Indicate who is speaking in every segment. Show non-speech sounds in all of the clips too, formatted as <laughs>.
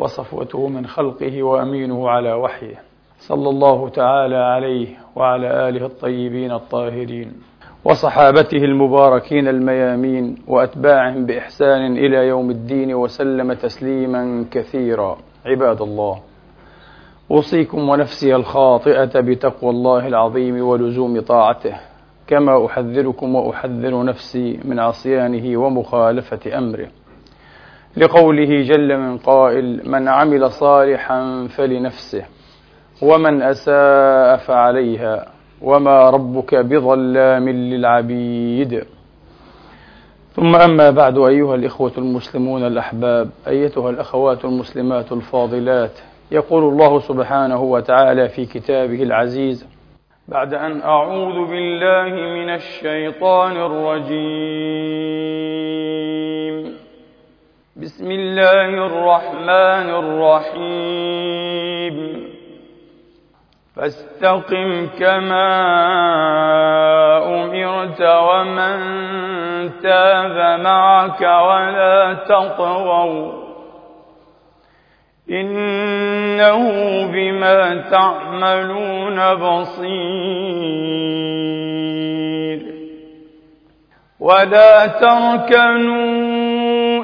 Speaker 1: وصفوته من خلقه وأمينه على وحيه. صلى الله تعالى عليه وعلى آله الطيبين الطاهرين وصحابته المباركين الميامين وأتباعهم بإحسان إلى يوم الدين وسلم تسليما كثيرا. عباد الله أوصيكم ونفسي الخاطئة بتقوى الله العظيم ولزوم طاعته كما أحذركم وأحذر نفسي من عصيانه ومخالفة أمره. لقوله جل من قائل من عمل صالحا فلنفسه ومن أساء فعليها وما ربك بظلام للعبيد. ثم أما بعد أيها الإخوة المسلمون الأحباب أيتها الأخوات المسلمات الفاضلات يقول الله سبحانه وتعالى في كتابه العزيز بعد أن أعوذ بالله من الشيطان الرجيم. بسم الله الرحمن الرحيم. فاستقم كما أمرت ومن تاب معك ولا تطغوا. إنه بما تعملون بصير. ولا تركنوا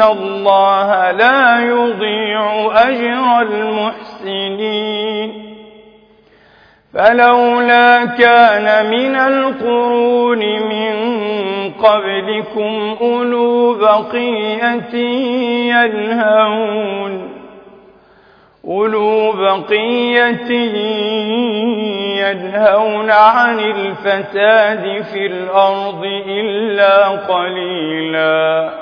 Speaker 1: الله لا يضيع أجر المحسنين فلولا كان من القرون من قبلكم أولو بقية ينهون أولو بقية ينهون عن الفساد في الأرض إلا قليلا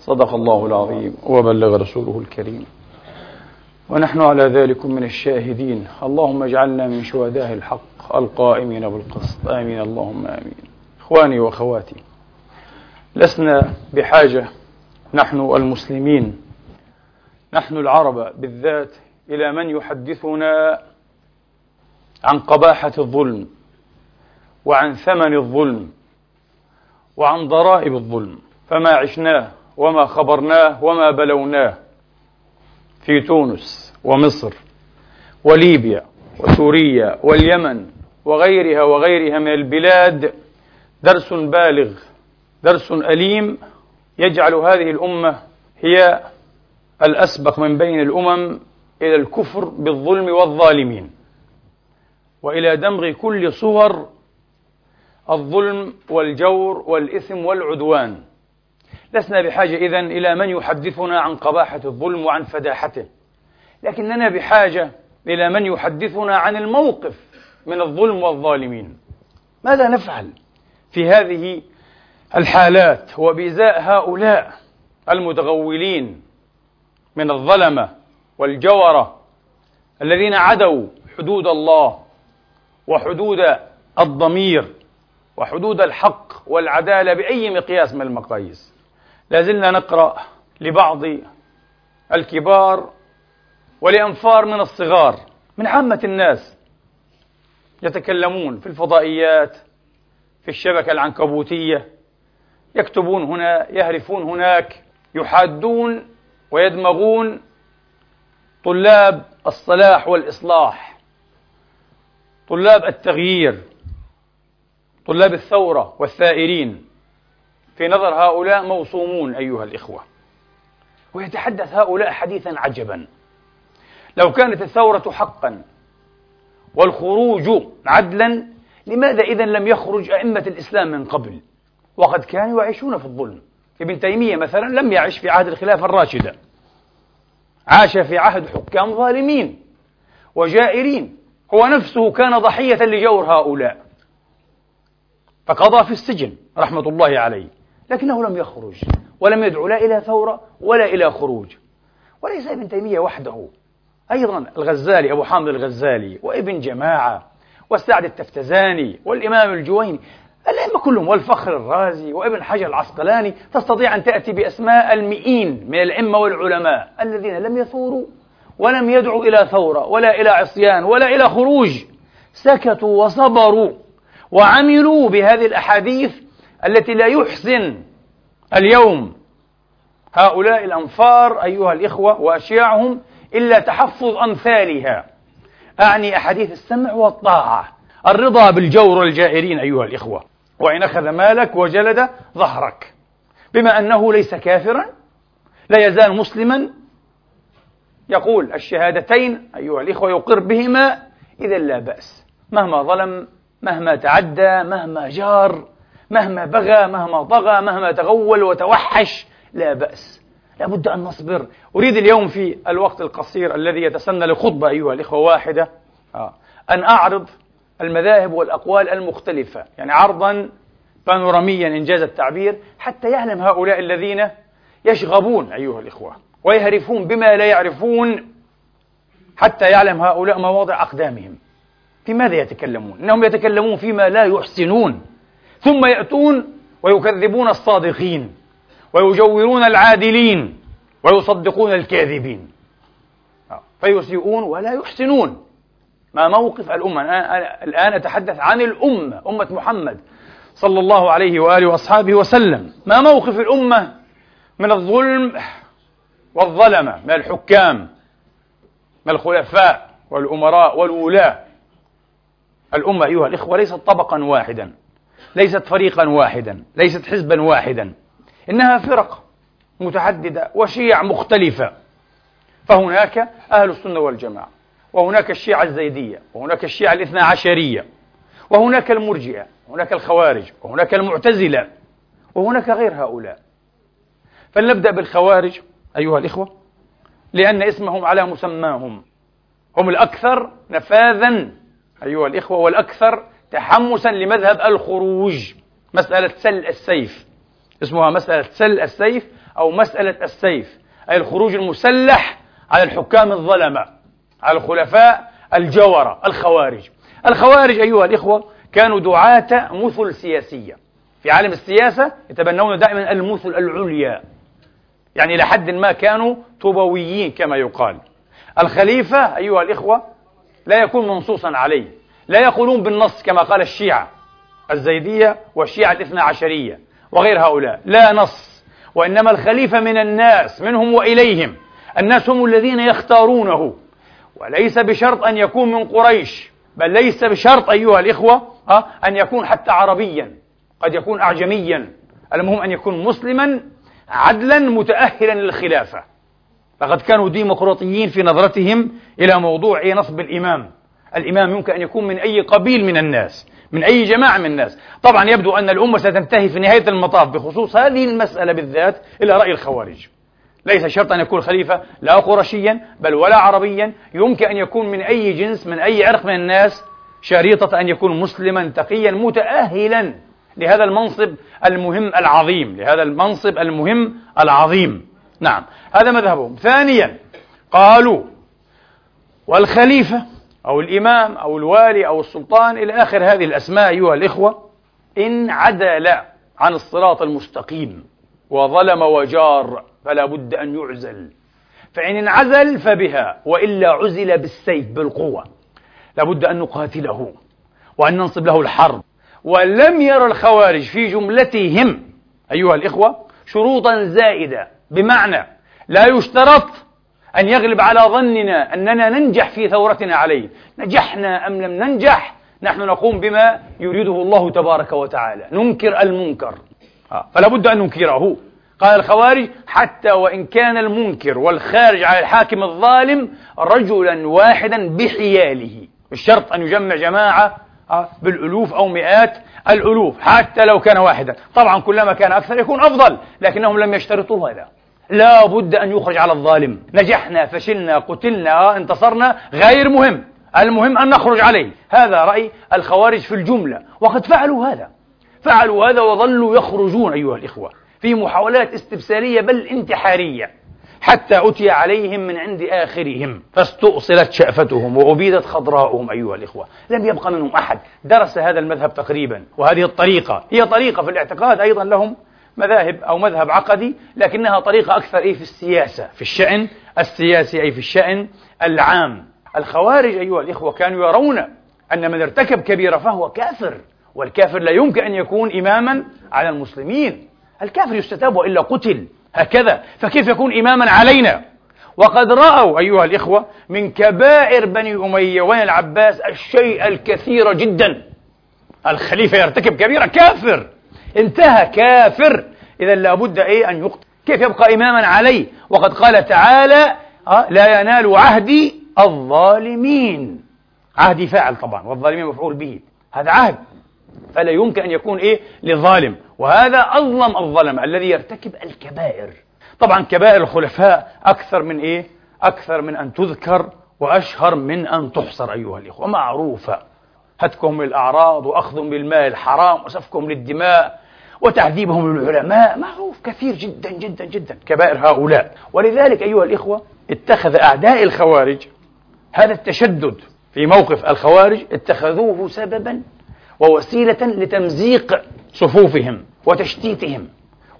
Speaker 1: صدق الله العظيم وبلغ رسوله الكريم. ونحن على ذلك من الشاهدين. اللهم اجعلنا من شهداء الحق القائمين بالقسط. آمين. اللهم آمين. إخواني وأخواتي لسنا بحاجة. نحن المسلمين. نحن العرب بالذات إلى من يحدثنا عن قباحة الظلم وعن ثمن الظلم وعن ضرائب الظلم. فما عشناه وما خبرناه وما بلوناه في تونس ومصر وليبيا وسوريا واليمن وغيرها وغيرها من البلاد درس بالغ درس أليم يجعل هذه الأمة هي الأسبق من بين الأمم إلى الكفر بالظلم والظالمين. وإلى دمغ كل صور الظلم والجور والإثم والعدوان. لسنا بحاجة إذن إلى من يحدثنا عن قباحة الظلم وعن فداحته. لكننا بحاجة إلى من يحدثنا عن الموقف من الظلم والظالمين. ماذا نفعل في هذه الحالات وبإزاء هؤلاء المتغولين من الظلمة والجورة الذين عدوا حدود الله وحدود الضمير وحدود الحق والعدالة بأي مقياس من المقاييس؟ لازلنا نقرأ لبعض الكبار ولأنفار من الصغار. من عامة الناس يتكلمون في الفضائيات في الشبكة العنكبوتية يكتبون هنا يهرفون هناك يحادون ويدمغون طلاب الصلاح والإصلاح طلاب التغيير طلاب الثورة والثائرين. في نظر هؤلاء موصومون أيها الإخوة. ويتحدث هؤلاء حديثا عجبا. لو كانت الثورة حقا والخروج عدلا لماذا إذا لم يخرج أئمة الإسلام من قبل؟ وقد كانوا يعيشون في الظلم. ابن تيمية مثلا لم يعش في عهد الخلافة الراشدة. عاش في عهد حكام ظالمين وجائرين. هو نفسه كان ضحية لجور هؤلاء. فقضى في السجن رحمة الله عليه. لكنه لم يخرج ولم يدعو لا إلى ثورة ولا إلى خروج. وليس ابن تيمية وحده. أيضا الغزالي أبو حامد الغزالي وابن جماعة والسعد التفتزاني والإمام الجويني الأئمة كلهم والفخر الرازي وابن حجر العسقلاني تستطيع أن تأتي بأسماء المئين من الأئمة والعلماء الذين لم يثوروا ولم يدعوا إلى ثورة ولا إلى عصيان ولا إلى خروج. سكتوا وصبروا وعملوا بهذه الأحاديث التي لا يحسن اليوم. هؤلاء الأنفار أيها الإخوة وأشياعهم إلا تحفظ أمثالها. أعني أحاديث السمع والطاعة الرضا بالجور والجائرين أيها الإخوة. وإن أخذ مالك وجلد ظهرك. بما أنه ليس كافرا لا يزال مسلما يقول الشهادتين أيها الإخوة يقر بهما إذا لا بأس. مهما ظلم مهما تعدى مهما جار مهما بغى مهما طغى مهما تغول وتوحش لا بأس. لابد أن نصبر. أريد اليوم في الوقت القصير الذي يتسنى لخطبة أيها الإخوة واحدة آه، أن أعرض المذاهب والأقوال المختلفة يعني عرضا بانوراميا إنجاز التعبير حتى يعلم هؤلاء الذين يشغبون أيها الإخوة ويهرفون بما لا يعرفون حتى يعلم هؤلاء مواضع أقدامهم. في ماذا يتكلمون؟ إنهم يتكلمون فيما لا يحسنون. ثم يأتون ويكذبون الصادقين ويجورون العادلين ويصدقون الكاذبين. فيسيئون ولا يحسنون. ما موقف الأمة. أنا الآن أتحدث عن الأمة أمة محمد صلى الله عليه وآله وأصحابه وسلم. ما موقف الأمة من الظلم والظلمة؟ من الحكام من الخلفاء والأمراء والولاة الأمة أيها الإخوة ليست طبقا واحدا. ليست فريقا واحدا ليست حزبا واحدا. إنها فرق متعددة وشيع مختلفة. فهناك أهل السنة والجماعة وهناك الشيعة الزيدية وهناك الشيعة الاثنى عشرية وهناك المرجئة وهناك الخوارج وهناك المعتزلة وهناك غير هؤلاء. فلنبدأ بالخوارج أيها الإخوة لأن اسمهم على مسماهم. هم الأكثر نفاذا أيها الإخوة والأكثر تحمسا لمذهب الخروج. مسألة سل السيف. اسمها مسألة سل السيف أو مسألة السيف. أي الخروج المسلح على الحكام الظلمة على الخلفاء الجورة الخوارج. الخوارج أيها الإخوة كانوا دعاة مثل سياسية. في عالم السياسة يتبنون دائما المثل العليا. يعني إلى حد ما كانوا طوبويين كما يقال. الخليفة أيها الإخوة لا يكون منصوصا عليه. لا يقولون بالنص كما قال الشيعة الزيدية والشيعة الاثنى عشرية وغير هؤلاء. لا نص. وإنما الخليفة من الناس منهم وإليهم. الناس هم الذين يختارونه. وليس بشرط أن يكون من قريش بل ليس بشرط أيها الإخوة أن يكون حتى عربيا. قد يكون أعجميا. المهم أن يكون مسلما عدلا متأهلا للخلافة. لقد كانوا ديمقراطيين في نظرتهم إلى موضوع إيه؟ نصب الإمام. الإمام يمكن أن يكون من أي قبيل من الناس من أي جماعة من الناس. طبعا يبدو أن الأمة ستنتهي في نهاية المطاف بخصوص هذه المسألة بالذات إلى رأي الخوارج. ليس شرط أن يكون خليفة لا قرشيا بل ولا عربيا. يمكن أن يكون من أي جنس من أي عرق من الناس. شريطة أن يكون مسلما تقيا متأهلا لهذا المنصب المهم العظيم لهذا المنصب المهم العظيم. نعم هذا مذهبهم. ثانيا قالوا والخليفة أو الإمام أو الوالي أو السلطان إلى آخر هذه الأسماء أيها الإخوة إن عدل عن الصراط المستقيم وظلم وجار فلا بد أن يعزل. فإن انعزل فبها وإلا عزل بالسيف بالقوة. لابد أن نقاتله وأن ننصب له الحرب. ولم ير الخوارج في جملتهم أيها الإخوة شروطا زائدة. بمعنى لا يشترط أن يغلب على ظننا أننا ننجح في ثورتنا عليه. نجحنا أم لم ننجح؟ نحن نقوم بما يريده الله تبارك وتعالى. ننكر المنكر. آه، فلا بد أن ننكره. قال الخوارج حتى وإن كان المنكر والخارج على الحاكم الظالم رجلا واحدا بحياله. الشرط أن يجمع جماعة آه، بالألوف أو مئات الألوف حتى لو كان واحدا. طبعا كلما كان أكثر يكون أفضل لكنهم لم يشترطوا هذا. لا بد أن يخرج على الظالم. نجحنا فشلنا قتلنا انتصرنا غير مهم. المهم أن نخرج عليه. هذا رأي الخوارج في الجملة. وقد فعلوا هذا. فعلوا هذا وظلوا يخرجون أيها الإخوة في محاولات استبسالية بل انتحارية. حتى أتي عليهم من عند آخرهم. فاستؤصلت شأفتهم وأبيدت خضراؤهم أيها الإخوة. لم يبقى منهم أحد. درس هذا المذهب تقريبا. وهذه الطريقة. هي طريقة في الاعتقاد أيضا لهم. مذاهب أو مذهب عقدي لكنها طريقة أكثر إيه في السياسة في الشأن السياسي أي في الشأن العام. الخوارج أيها الإخوة كانوا يرون أن من ارتكب كبيرة فهو كافر والكافر لا يمكن أن يكون إماما على المسلمين. الكافر يستتاب وإلا قتل هكذا. فكيف يكون إماما علينا؟ وقد رأوا أيها الإخوة من كبائر بني أمية وين العباس الشيء الكثير جدا. الخليفة يرتكب كبيرة كافر. انتهى كافر. إذا لابد إيه أن يقتل كيف يبقى إماما عليه؟ وقد قال تعالى آه، لا ينال عهدي الظالمين. عهدي فاعل طبعا والظالمين مفعول به. هذا عهد. فلا يمكن أن يكون إيه؟ لظالم. وهذا أظلم الظلم الذي يرتكب الكبائر. طبعا كبائر الخلفاء أكثر من إيه؟ أكثر من أن تذكر وأشهر من أن تحصر أيها الإخوة. معروفة. هتكهم للأعراض وأخذهم بالمال الحرام وسفكهم للدماء. وتعذيبهم للعلماء معروف كثير جدا جدا جدا كبائر هؤلاء. ولذلك أيها الإخوة اتخذ أعداء الخوارج هذا التشدد في موقف الخوارج اتخذوه سببا ووسيلة لتمزيق صفوفهم وتشتيتهم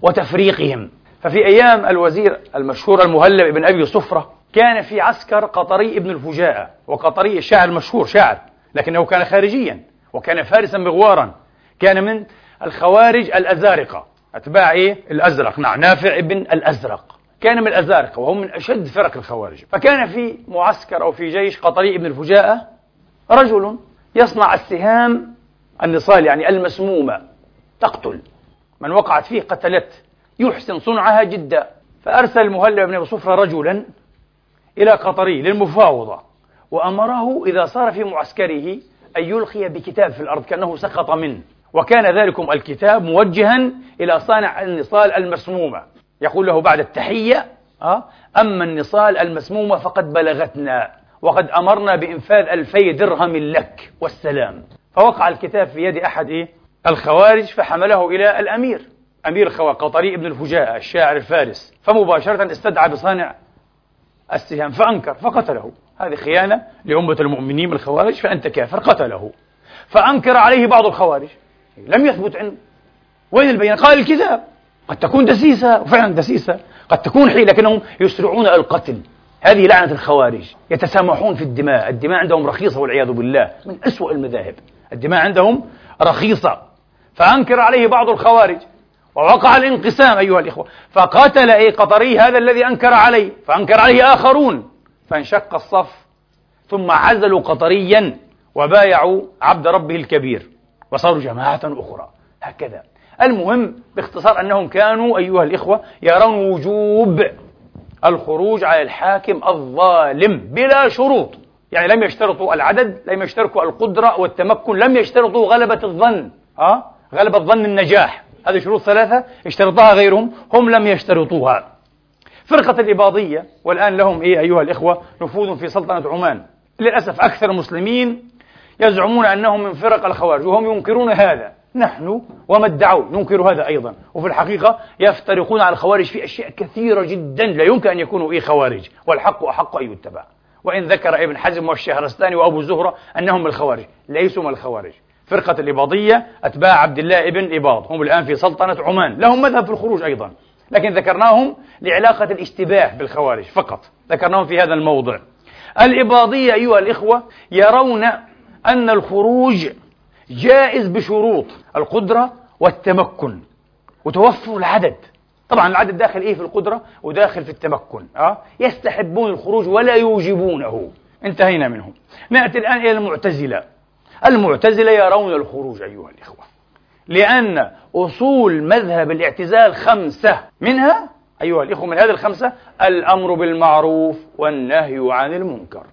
Speaker 1: وتفريقهم. ففي أيام الوزير المشهور المهلب بن أبي صفرة كان في عسكر قطري ابن الفجاءة وقطري الشاعر المشهور شاعر لكنه كان خارجيا وكان فارسا مغوارا كان من الخوارج الأزارقة. أتباع إيه؟ الأزرق. نعم. نافع ابن الأزرق. كان من الأزارقة وهم من أشد فرق الخوارج. فكان في معسكر أو في جيش قطري ابن الفجاءة رجل يصنع السهام النصال يعني المسمومة تقتل. من وقعت فيه قتلت. يحسن صنعها جدا. فأرسل المهلب بن أبي صفرة رجلا إلى قطري للمفاوضة. وأمره إذا صار في معسكره أن يلقي بكتاب في الأرض كأنه سقط منه. وكان ذلكم الكتاب موجها إلى صانع النصال المسمومة. يقول له بعد التحية أه؟ أما النصال المسمومة فقد بلغتنا وقد أمرنا بإنفاذ ألفي درهم لك والسلام. فوقع الكتاب في يد أحد إيه؟ الخوارج فحمله إلى الأمير أمير الخوارج قطري ابن الفجاء الشاعر الفارس. فمباشرة استدعى بصانع السهام فأنكر فقتله. هذه خيانة لأمة المؤمنين من الخوارج فأنت كافر قتله. فأنكر عليه بعض الخوارج. لم يثبت عنده وين البينة؟ قال الكذاب قد تكون دسيسة وفعلا دسيسة. قد تكون حيلة لكنهم يسرعون القتل. هذه لعنة الخوارج. يتسامحون في الدماء. الدماء عندهم رخيصة والعياذ بالله. من أسوأ المذاهب. الدماء عندهم رخيصة. فأنكر عليه بعض الخوارج. ووقع الانقسام أيها الإخوة. فقتل أي قطري هذا الذي أنكر عليه. فأنكر عليه آخرون. فانشق الصف. ثم عزلوا قطريا وبايعوا عبد ربه الكبير. وصاروا جماعة أخرى. هكذا. المهم باختصار أنهم كانوا أيها الإخوة يرون وجوب الخروج على الحاكم الظالم بلا شروط. يعني لم يشترطوا العدد لم يشترطوا القدرة والتمكن لم يشترطوا غلبة الظن. أه؟ غلبة ظن النجاح. هذه شروط ثلاثة اشترطها غيرهم هم لم يشترطوها. فرقة الإباضية والآن لهم إيه أيها الإخوة؟ نفوذ في سلطنة عمان. للأسف أكثر المسلمين يزعمون أنهم من فرق الخوارج وهم ينكرون هذا. نحن وما ادعوا ننكر هذا أيضا. وفي الحقيقة يفترقون على الخوارج في أشياء كثيرة جدا لا يمكن أن يكونوا إيه خوارج. والحق أحق أن يتبع. وإن ذكر ابن حزم والشهرستاني وأبو زهرة أنهم الخوارج. ليسوا من الخوارج. فرقة الإباضية أتباع عبد الله ابن إباض. هم الآن في سلطنة عمان. لهم مذهب في الخروج أيضا. لكن ذكرناهم لعلاقة الاشتباه بالخوارج فقط. ذكرناهم في هذا الموضع. الإباضية أيها الإخوة يرون أن الخروج جائز بشروط القدرة والتمكن. وتوفر العدد. طبعا العدد داخل إيه في القدرة؟ وداخل في التمكن. أه؟ يستحبون الخروج ولا يوجبونه. انتهينا منهم. نأتي الآن إلى المعتزلة. المعتزلة يرون الخروج أيها الإخوة. لأن أصول مذهب الاعتزال خمسة. منها أيها الإخوة من هذه الخمسة الأمر بالمعروف والنهي عن المنكر.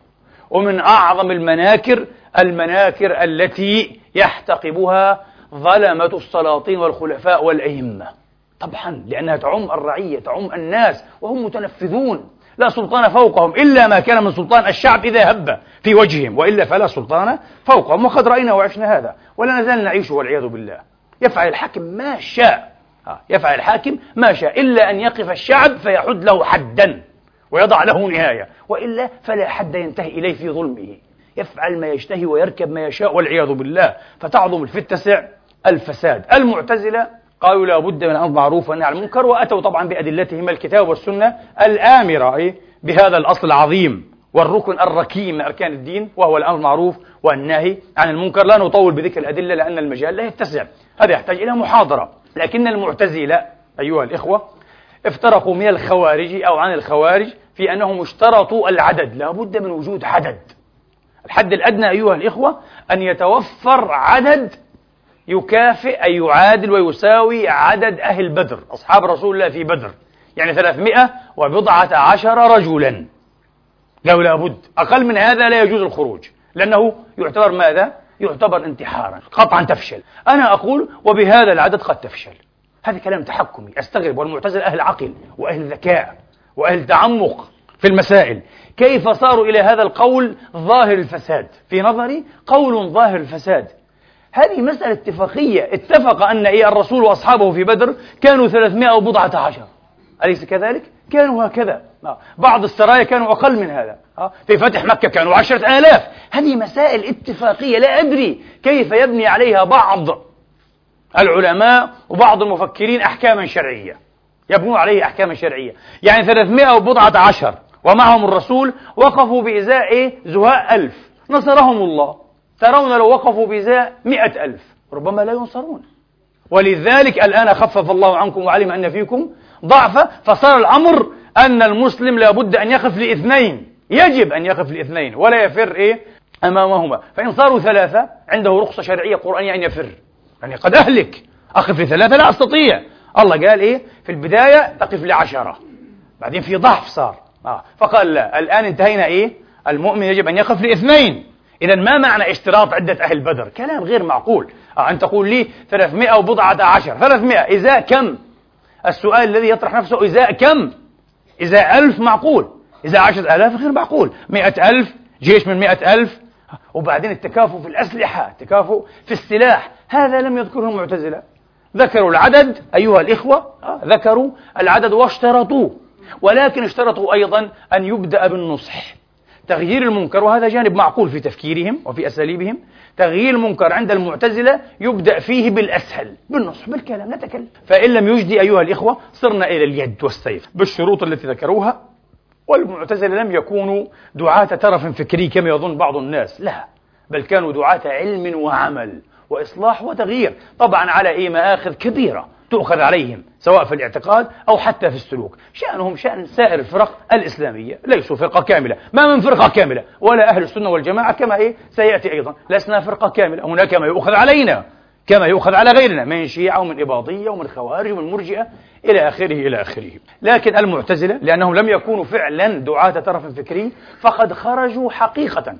Speaker 1: ومن أعظم المناكر المناكر التي يحتقبها ظلمة السلاطين والخلفاء والأئمة. طبعا لأنها تعم الرعية تعم الناس وهم متنفذون. لا سلطان فوقهم إلا ما كان من سلطان الشعب إذا هب في وجههم وإلا فلا سلطان فوقهم. وقد رأينا وعشنا هذا ولا نزال نعيش والعياذ بالله. يفعل الحاكم ما شاء. آه، يفعل الحاكم ما شاء. إلا أن يقف الشعب فيحد له حدا ويضع له نهاية. وإلا فلا حد ينتهي إليه في ظلمه. يفعل ما يشتهي ويركب ما يشاء والعياذ بالله. فتعظم في التسع الفساد. المعتزلة قالوا لا بد من أمر معروف والنهي عن المنكر وأتوا طبعا بأدلتهم الكتاب والسنة الآمرة بهذا الأصل العظيم والركن الركيم من أركان الدين وهو الأمر المعروف والنهي عن المنكر. لا نطول بذكر الأدلة لأن المجال لا يتسع. هذا يحتاج إلى محاضرة. لكن المعتزلة أيها الإخوة افترقوا من الخوارج أو عن الخوارج في أنهم اشترطوا العدد. لا بد من وجود عدد. الحد الأدنى أيها الإخوة أن يتوفر عدد يكافئ أي يعادل ويساوي عدد أهل بدر أصحاب رسول الله في بدر. يعني ثلاثمائة وبضعة عشر رجلا. لو لابد. أقل من هذا لا يجوز الخروج. لأنه يعتبر ماذا؟ يعتبر انتحارا. قطعا تفشل. أنا أقول وبهذا العدد قد تفشل. هذا كلام تحكمي. أستغرب. والمعتزل أهل عقل وأهل ذكاء وأهل تعمق في المسائل. كيف صاروا إلى هذا القول ظاهر الفساد؟ في نظري قول ظاهر الفساد. هذه مسألة اتفاقية. اتفق أن إيه الرسول وأصحابه في بدر كانوا 300 وبضعة عشر. أليس كذلك؟ كانوا هكذا. آه. بعض السرايا كانوا أقل من هذا. آه. في فتح مكة كانوا عشرة آلاف. هذه مسائل اتفاقية. لا أدري كيف يبني عليها بعض العلماء وبعض المفكرين أحكاما شرعية. يبنون عليه أحكاما شرعية. يعني 300 وبضعة عشر. ومعهم الرسول وقفوا بإزاء؟ زهاء ألف. نصرهم الله. ترون لو وقفوا بإزاء مئة ألف. ربما لا ينصرون. ولذلك الآن خفف الله عنكم وعلم أن فيكم ضعفا فصار الأمر أن المسلم لابد أن يقف لاثنين. يجب أن يقف لاثنين ولا يفر إيه؟ أمامهما. فإن صاروا ثلاثة عنده رخصة شرعية قرآنية أن يفر. يعني قد أهلك. أقف لثلاثة؟ لا أستطيع. الله قال إيه؟ في البداية تقف لعشرة. بعدين في ضعف صار. آه. فقال لا. الآن انتهينا إيه؟ المؤمن يجب أن يقف لاثنين. إذا ما معنى اشتراط عدة أهل بدر؟ كلام غير معقول. آه أن تقول لي 300 وبضعة عشر. 300 إذا كم؟ السؤال الذي يطرح نفسه إزاء كم؟ إزاء ألف معقول. إذا عشرة آلاف غير معقول. مئة ألف جيش من مئة ألف. وبعدين التكافؤ في الأسلحة التكافؤ في السلاح. هذا لم يذكره المعتزلة. ذكروا العدد أيها الإخوة. آه، ذكروا العدد واشترطوه ولكن اشترطوا أيضا أن يبدأ بالنصح. تغيير المنكر وهذا جانب معقول في تفكيرهم وفي أساليبهم. تغيير المنكر عند المعتزلة يبدأ فيه بالأسهل بالنصح بالكلام نتكلم. فإن لم يجدي أيها الإخوة صرنا إلى اليد والسيف بالشروط التي ذكروها. والمعتزلة لم يكونوا دعاة ترف فكري كما يظن بعض الناس لا بل كانوا دعاة علم وعمل وإصلاح وتغيير. طبعا على أي مآخذ كبيرة تؤخذ عليهم سواء في الاعتقاد أو حتى في السلوك. شأنهم شأن سائر الفرق الإسلامية ليسوا فرقة كاملة. ما من فرقة كاملة ولا أهل السنة والجماعة كما إيه؟ سيأتي أيضا. لسنا فرقة كاملة. هناك ما يؤخذ علينا
Speaker 2: كما يؤخذ على غيرنا من شيعة ومن إباضية ومن خوارج ومن مرجئة إلى آخره إلى آخره. لكن المعتزلة لأنهم لم يكونوا فعلا دعاة طرف فكري فقد خرجوا حقيقة.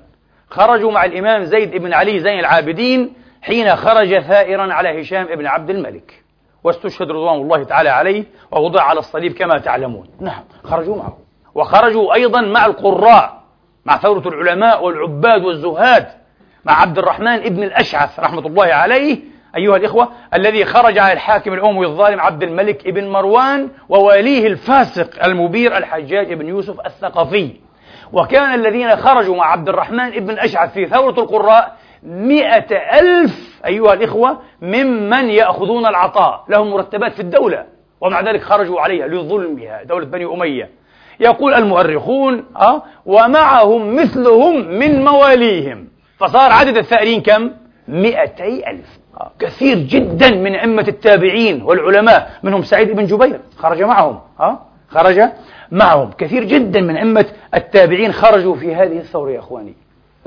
Speaker 2: خرجوا مع الإمام زيد بن علي زين العابدين حين خرج ثائرا على هشام بن عبد الملك. واستشهد رضوان الله تعالى عليه ووضع على الصليب كما تعلمون. نعم خرجوا معه. وخرجوا أيضا مع القراء مع ثورة العلماء والعباد والزهاد مع عبد الرحمن ابن الأشعث رحمة الله عليه. أيها الإخوة الذي خرج على الحاكم الأموي الظالم عبد الملك ابن مروان وواليه الفاسق المبير الحجاج بن يوسف الثقفي. وكان الذين خرجوا مع عبد الرحمن ابن الأشعث في ثورة القراء مئة ألف أيها الإخوة ممن يأخذون العطاء. لهم مرتبات في الدولة ومع ذلك خرجوا عليها لظلمها. دولة بني أمية. يقول المؤرخون أه ومعهم مثلهم من مواليهم. فصار عدد الثائرين كم؟ مئتي ألف. آه، كثير جدا من أئمة التابعين والعلماء منهم سعيد بن جبير خرج معهم. أه؟ خرج معهم. كثير جدا من أئمة التابعين خرجوا في هذه الثورة يا أخواني.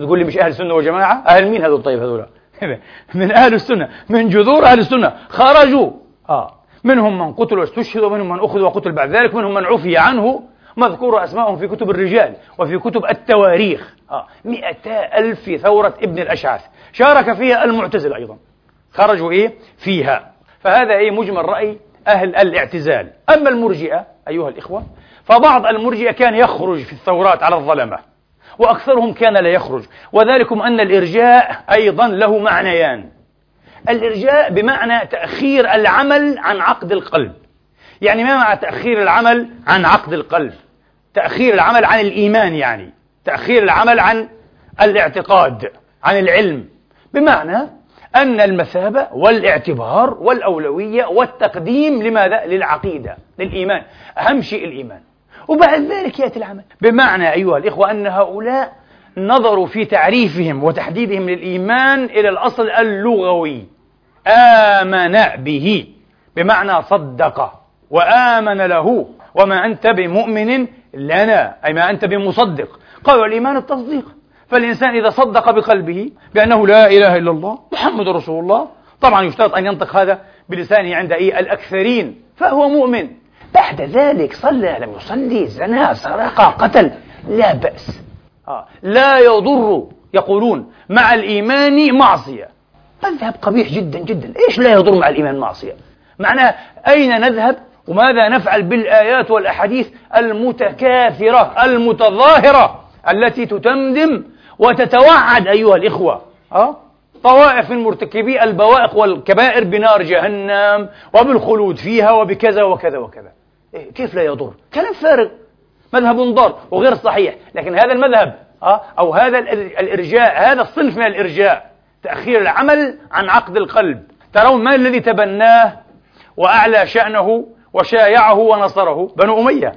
Speaker 2: تقول لي مش أهل السنة والجماعة أهل مين هذول طيب هذول؟ <laughs> من أهل السنة من جذور أهل السنة. خرجوا. آه. منهم من قتل واستشهد ومنهم من أخذ وقتل بعد ذلك منهم من عفي عنه. مذكور أسمائهم في كتب الرجال وفي كتب التواريخ. آه. مئتا ألف في ثورة ابن الأشعث. شارك فيها المعتزلة أيضا. خرجوا إيه؟ فيها. فهذا إيه؟ مجمل رأي أهل الاعتزال. أما المرجئة أيها الإخوة فبعض المرجئة كان يخرج في الثورات على الظلمة. وأكثرهم كان لا يخرج. وذلكم أن الإرجاء أيضا له معنيان. الإرجاء بمعنى تأخير العمل عن عقد القلب. يعني ما معنى تأخير العمل عن عقد القلب؟ تأخير العمل عن الإيمان يعني. تأخير العمل عن الاعتقاد عن العلم. بمعنى أن المثابة والاعتبار والأولوية والتقديم لماذا؟ للعقيدة للإيمان. أهم شيء الإيمان. وبعد ذلك يأتي العمل. بمعنى أيها الإخوة أن هؤلاء نظروا في تعريفهم وتحديدهم للإيمان إلى الأصل اللغوي. آمن به. بمعنى صدق. وآمن له. وما أنت بمؤمن لنا. أي ما أنت بمصدق. قالوا الإيمان التصديق. فالإنسان إذا صدق بقلبه بأنه لا إله إلا الله محمد رسول الله طبعا يشترط أن ينطق هذا بلسانه عند إيه الأكثرين فهو مؤمن. بعد ذلك صلى لم يصلي زنى سرق قتل. لا بأس. آه. لا يضر يقولون مع الإيمان معصية. مذهب قبيح جدا جدا. إيش لا يضر مع الإيمان معصية؟ معناه أين نذهب وماذا نفعل بالآيات والأحاديث المتكاثرة المتظاهرة التي تتمدم وتتوعد أيها الإخوة؟ أه؟ طوائف مرتكبي البوائق والكبائر بنار جهنم وبالخلود فيها وبكذا وكذا وكذا. كيف لا يضر؟ كلام فارغ. مذهب ضار وغير صحيح. لكن هذا المذهب أه؟ أو هذا الإرجاء هذا الصنف من الإرجاء. تأخير العمل عن عقد القلب. ترون ما الذي تبناه وأعلى شأنه وشايعه ونصره؟ بنو أمية.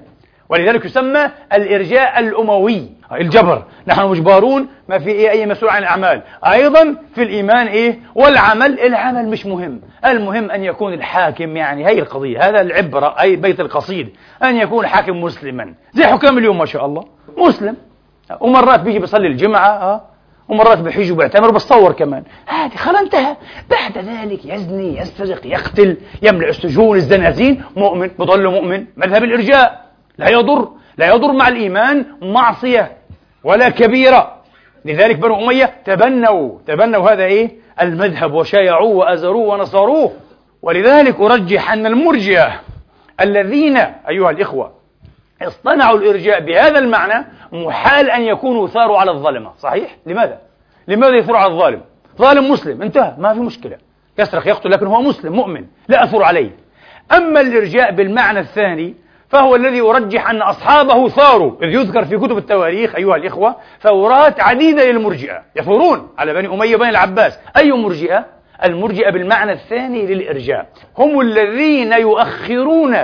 Speaker 2: ولذلك يسمى الإرجاء الأموي الجبر. نحن مجبرون ما في إيه أي مسؤول عن الأعمال. أيضا في الإيمان إيه والعمل العمل مش مهم. المهم أن يكون الحاكم يعني هي القضية هذا العبرة أي بيت القصيد أن يكون حاكم مسلما. زي حكام اليوم ما شاء الله مسلم. ومرات بيجي بيصلي الجمعة أه. ومرات بيحج وبيعتمر وبتصور كمان. هذه خلاص انتهى. بعد ذلك يزني يسرق يقتل يملأ السجون الزنازين. مؤمن بضل مؤمن. مذهب الإرجاء. لا يضر لا يضر مع الإيمان معصية ولا كبيرة لذلك بنو أمية تبنوا تبنوا هذا إيه المذهب وشايعوه وأزروه ونصروه ولذلك أرجح أن المرجئة الذين أيها الإخوة اصطنعوا الإرجاء بهذا المعنى محال أن يكونوا ثاروا على الظلمة صحيح؟ لماذا؟ لماذا يثور على الظالم؟ ظالم مسلم انتهى ما في مشكلة يسرق يقتل لكن هو مسلم مؤمن لا أثور عليه أما الإرجاء بالمعنى الثاني فهو الذي يرجح أن أصحابه ثاروا إذ يذكر في كتب التواريخ أيها الإخوة ثورات عديدة للمرجئة. يثورون على بني أمية بني العباس. أي مرجئة؟ المرجئة بالمعنى الثاني للإرجاء. هم الذين يؤخرون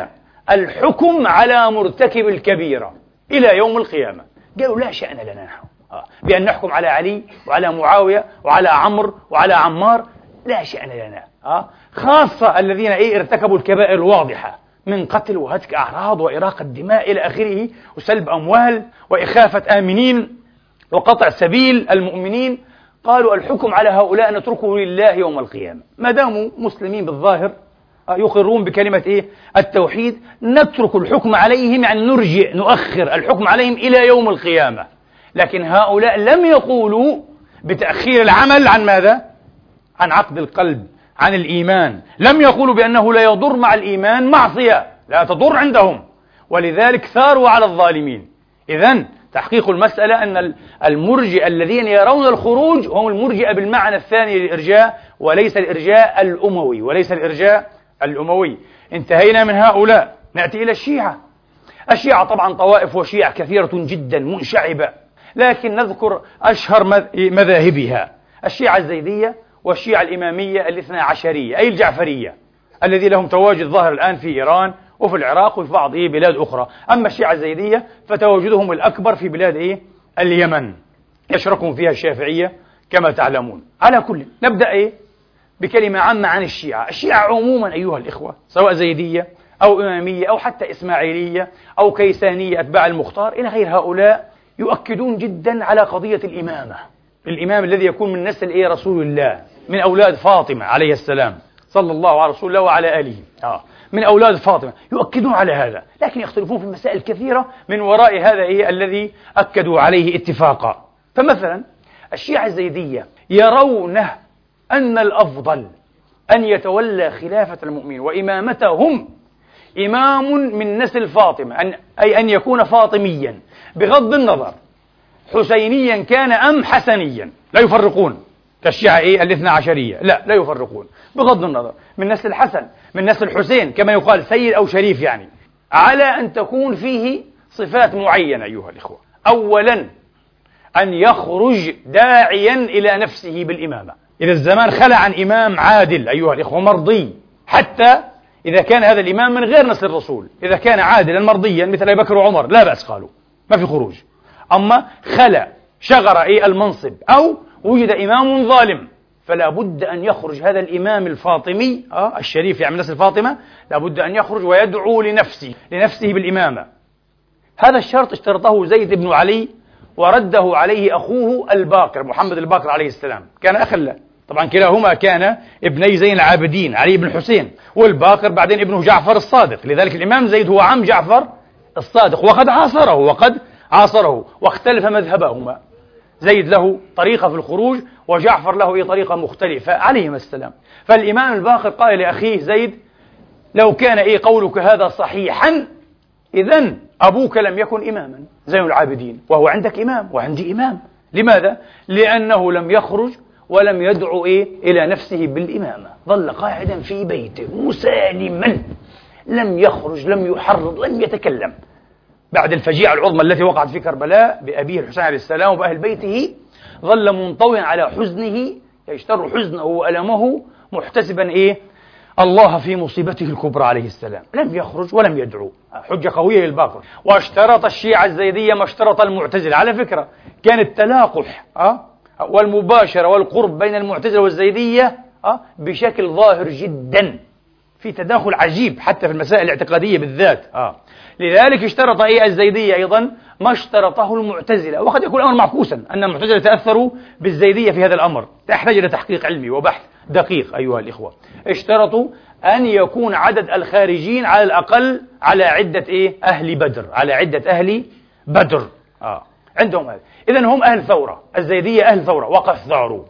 Speaker 2: الحكم على مرتكب الكبيرة إلى يوم القيامة. قالوا لا شأن لنا نحن. آه. بأن نحكم على علي وعلى معاوية وعلى عمرو وعلى عمار. لا شأن لنا. آه. خاصة الذين إيه ارتكبوا الكبائر الواضحة. من قتل وهتك أعراض وإراقة دماء إلى آخره وسلب أموال وإخافة آمنين وقطع سبيل المؤمنين. قالوا الحكم على هؤلاء نتركه لله يوم القيامة. ما داموا مسلمين بالظاهر آه، يقرون بكلمة إيه؟ التوحيد. نترك الحكم عليهم يعني نرجع نؤخر الحكم عليهم إلى يوم القيامة. لكن هؤلاء لم يقولوا بتأخير العمل عن ماذا؟ عن عقد القلب. عن الإيمان. لم يقولوا بأنه لا يضر مع الإيمان معصية. لا تضر عندهم. ولذلك ثاروا على الظالمين. إذا تحقيق المسألة أن المرجئة الذين يرون الخروج هم المرجئة بالمعنى الثاني للإرجاء وليس الإرجاء الأموي وليس الإرجاء الأموي. انتهينا من هؤلاء. نأتي إلى الشيعة. الشيعة طبعا طوائف وشيع كثيرة جدا منشعبة. لكن نذكر أشهر مذاهبها. الشيعة الزيدية والشيعة الإمامية الاثنى عشرية أي الجعفرية الذي لهم تواجد ظاهر الآن في إيران وفي العراق وفي بعض إيه بلاد أخرى. أما الشيعة الزيدية فتواجدهم الأكبر في بلاد إيه اليمن. يشركهم فيها الشافعية كما تعلمون. على كل نبدأ إيه بكلمة عامة عن الشيعة. الشيعة عموما أيها الإخوة سواء زيدية أو إمامية أو حتى إسماعيلية أو كيسانية أتباع المختار إلى غير هؤلاء يؤكدون جدا على قضية الإمامة. الإمام الذي يكون من نسل إيه رسول الله. من أولاد فاطمة عليه السلام صلى الله على رسول الله وعلى آله. آه. من أولاد فاطمة. يؤكدون على هذا لكن يختلفون في مسائل كثيرة من وراء هذا إيه الذي أكدوا عليه اتفاقا. فمثلا الشيعة الزيدية يرون أن الأفضل أن يتولى خلافة المؤمنين وإمامتهم إمام من نسل فاطمة أن أي أن يكون فاطميا بغض النظر حسينيا كان أم حسنيا. لا يفرقون. كالشيعة إيه الاثنى عشرية. لا لا يفرقون. بغض النظر من نسل الحسن من نسل الحسين كما يقال سيد أو شريف يعني. على أن تكون فيه صفات معينة أيها الإخوة. أولا أن يخرج داعيا إلى نفسه بالإمامة. إذا الزمان خلى عن إمام عادل أيها الإخوة مرضي. حتى إذا كان هذا الإمام من غير نسل الرسول. إذا كان عادلا مرضيا مثل أبي بكر وعمر لا بأس قالوا. ما في خروج. أما خلى شغر أي المنصب أو وجد إمام ظالم فلا بد أن يخرج هذا الإمام الفاطمي آه الشريف يعني نسل فاطمة لا بد أن يخرج ويدعو لنفسه لنفسه بالإمامة. هذا الشرط اشترطه زيد بن علي ورده عليه أخوه الباقر محمد الباقر عليه السلام. كان أخا له. طبعا كلاهما كان ابني زين العابدين علي بن الحسين والباقر بعدين ابنه جعفر الصادق. لذلك الإمام زيد هو عم جعفر الصادق وقد عاصره وقد عاصره واختلف مذهبهما. زيد له طريقة في الخروج وجعفر له إيه طريقة مختلفة عليهما السلام. فالإمام الباقر قال لأخيه زيد لو كان إيه قولك هذا صحيحا إذا أبوك لم يكن إماما زين العابدين وهو عندك إمام وعندي إمام. لماذا؟ لأنه لم يخرج ولم يدعو إيه إلى نفسه بالإمامة. ظل قاعدا في بيته مسالما لم يخرج لم يحرض لم يتكلم. بعد الفجيعة العظمى التي وقعت في كربلاء بأبيه الحسين عليه السلام وبأهل بيته ظل منطويا على حزنه يشتر حزنه وألمه محتسبا إيه الله في مصيبته الكبرى عليه السلام لم يخرج ولم يدعو حجة قوية للباقر واشترط الشيعة الزيدية ما اشترط المعتزلة على فكرة كان التلاقح أه؟ والمباشرة والقرب بين المعتزلة والزيدية أه؟ بشكل ظاهر جدا في تداخل عجيب حتى في المسائل الاعتقادية بالذات آه. لذلك اشترط أي الزيدية أيضا؟ ما اشترطه المعتزلة. وقد يكون الأمر معكوسا أن المعتزلة تأثروا بالزيدية في هذا الأمر. تحتاج إلى تحقيق علمي وبحث دقيق أيها الإخوة. اشترطوا أن يكون عدد الخارجين على الأقل على عدة إيه؟ أهل بدر. على عدة أهل بدر. آه. عندهم هذا إذا هم أهل ثورة. الزيدية أهل ثورة. وقد ثاروا.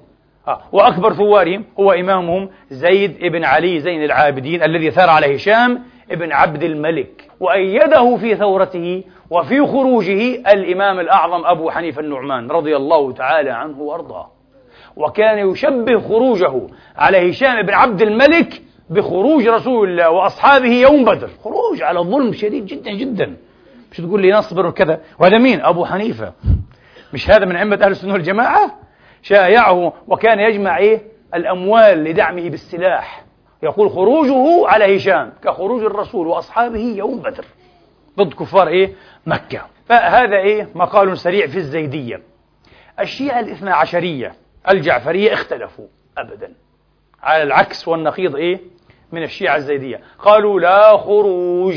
Speaker 2: آه. وأكبر ثوارهم هو إمامهم زيد بن علي زين العابدين الذي ثار على هشام بن عبد الملك. وأيده في ثورته وفي خروجه الإمام الأعظم أبو حنيفة النعمان رضي الله تعالى عنه وأرضاه. وكان يشبه خروجه على هشام بن عبد الملك بخروج رسول الله وأصحابه يوم بدر. خروج على ظلم شديد جدا جدا. مش تقول لي نصبر وكذا. وهذا مين؟ أبو حنيفة. مش هذا من أئمة أهل السنة والجماعة؟ شايعه. وكان يجمع إيه؟ الأموال لدعمه بالسلاح. يقول خروجه على هشام كخروج الرسول وأصحابه يوم بدر. ضد كفار إيه؟ مكة. فهذا إيه؟ مقال سريع في الزيدية. الشيعة الاثنى عشرية الجعفرية اختلفوا أبدا على العكس والنقيض إيه؟ من الشيعة الزيدية. قالوا لا خروج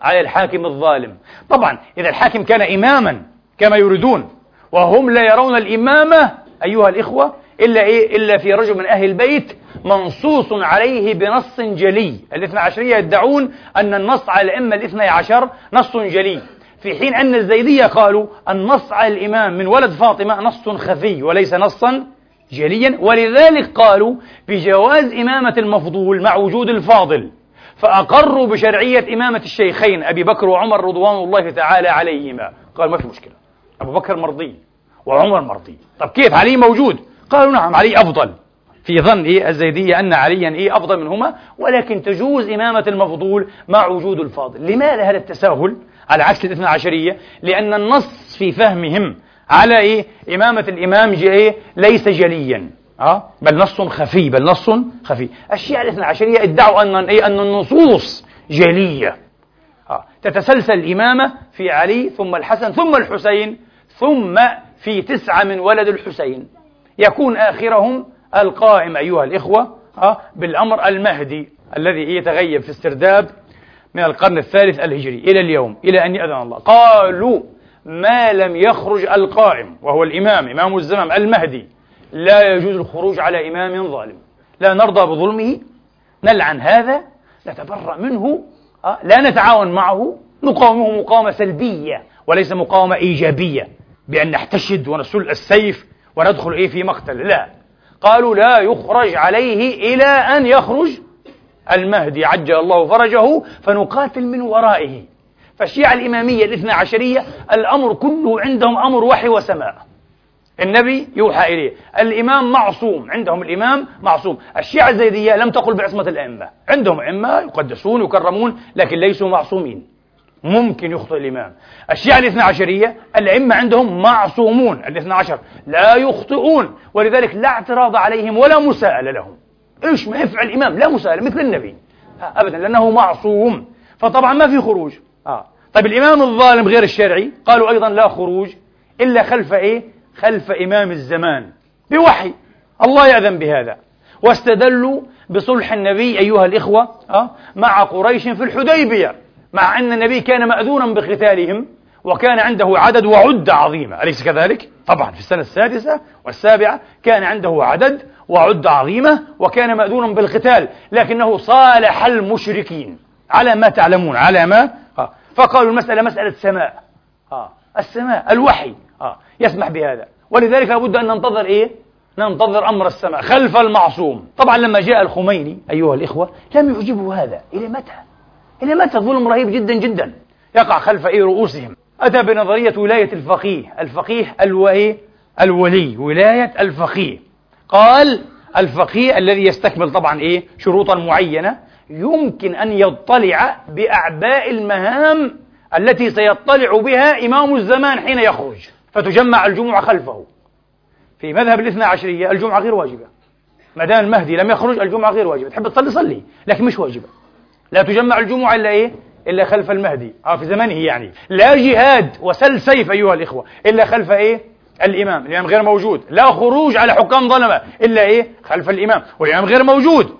Speaker 2: على الحاكم الظالم. طبعا إذا الحاكم كان إماما كما يريدون وهم لا يرون الإمامة أيها الإخوة إلا إيه؟ إلا في رجل من أهل البيت منصوص عليه بنص جلي. الاثنى عشرية يدعون أن النص على الأئمة الاثنى عشر نص جلي. في حين أن الزيدية قالوا النص على الإمام من ولد فاطمة نص خفي وليس نصا جليا. ولذلك قالوا بجواز إمامة المفضول مع وجود الفاضل. فأقروا بشرعية إمامة الشيخين أبي بكر وعمر رضوان الله تعالى عليهما. قال ما في مشكلة. أبو بكر مرضي وعمر مرضي. طب كيف؟ علي موجود. قالوا نعم علي أفضل. في ظن إيه الزيدية أن عليا إيه أفضل منهما ولكن تجوز إمامة المفضول مع وجود الفاضل. لماذا هذا التساهل على عكس الاثنى عشرية؟ لأن النص في فهمهم على إيه؟ إمامة الإمام إيه؟ ليس جليا. أه؟ بل نص خفي بل نص خفي. الشيعة الاثنى عشرية ادعوا أن إيه؟ أن النصوص جلية. أه؟ تتسلسل الإمامة في علي ثم الحسن ثم الحسين ثم في تسعة من ولد الحسين. يكون آخرهم القائم أيها الإخوة أه؟ بالأمر المهدي الذي يتغيب في السرداب من القرن الثالث الهجري إلى اليوم إلى أن يأذن الله قالوا ما لم يخرج القائم وهو الإمام إمام الزمان المهدي لا يجوز الخروج على إمام ظالم لا نرضى بظلمه نلعن هذا نتبرأ منه أه؟ لا نتعاون معه نقاومه مقاومة سلبية وليس مقاومة إيجابية بأن نحتشد ونسل السيف وندخل إيه في مقتل؟ لا. قالوا لا يخرج عليه إلى أن يخرج المهدي. عجل الله فرجه فنقاتل من ورائه. فالشيعة الإمامية الاثنى عشرية الأمر كله عندهم أمر وحي وسماء. النبي يوحى إليه. الإمام معصوم. عندهم الإمام معصوم. الشيعة الزيدية لم تقل بعصمة الأئمة. عندهم أئمة يقدسون يكرمون لكن ليسوا معصومين. ممكن يخطئ الإمام. الشيعة الاثنى عشرية الأئمة عندهم معصومون الاثنى عشر لا يخطئون ولذلك لا اعتراض عليهم ولا مساءلة لهم. إيش ما يفعل الإمام؟ لا مساءلة مثل النبي. أبدا لأنه معصوم. فطبعا ما في خروج. آه. طيب الإمام الظالم غير الشرعي قالوا أيضا لا خروج إلا خلف إيه؟ خلف إمام الزمان. بوحي. الله يأذن بهذا. واستدلوا بصلح النبي أيها الإخوة أه؟ مع قريش في الحديبية. مع أن النبي كان مأذونا بقتالهم وكان عنده عدد وعدة عظيمة أليس كذلك؟ طبعا في السنة السادسة والسابعة كان عنده عدد وعدة عظيمة وكان مأذونا بالقتال لكنه صالح المشركين على ما تعلمون على ما آه. فقالوا المسألة مسألة سماء آه. السماء الوحي آه. يسمح بهذا ولذلك لابد أن ننتظر إيه؟ ننتظر أمر السماء خلف المعصوم طبعا لما جاء الخميني أيها الإخوة لم يعجبه هذا إلى متى؟ إلى متى ظلم رهيب جدا جدا. يقع خلف أي رؤوسهم. أتى بنظرية ولاية الفقيه. الفقيه الوئي الولي. ولاية الفقيه. قال الفقيه الذي يستكمل طبعا إيه؟ شروطا معينة. يمكن أن يطلع بأعباء المهام التي سيطلع بها إمام الزمان حين يخرج. فتجمع الجمعة خلفه. في مذهب الاثنى عشرية الجمعة غير واجبة. ما دام المهدي لم يخرج الجمعة غير واجبة. تحب تصلي صلي لكن مش واجبة. لا تجمع الجمعة إلا إيه؟ إلا خلف المهدي. آه في زمنه يعني. لا جهاد وسل سيف أيها الإخوة. إلا خلف إيه؟ الإمام. الإمام غير موجود. لا خروج على حكام ظلمة. إلا إيه؟ خلف الإمام. والإمام غير موجود.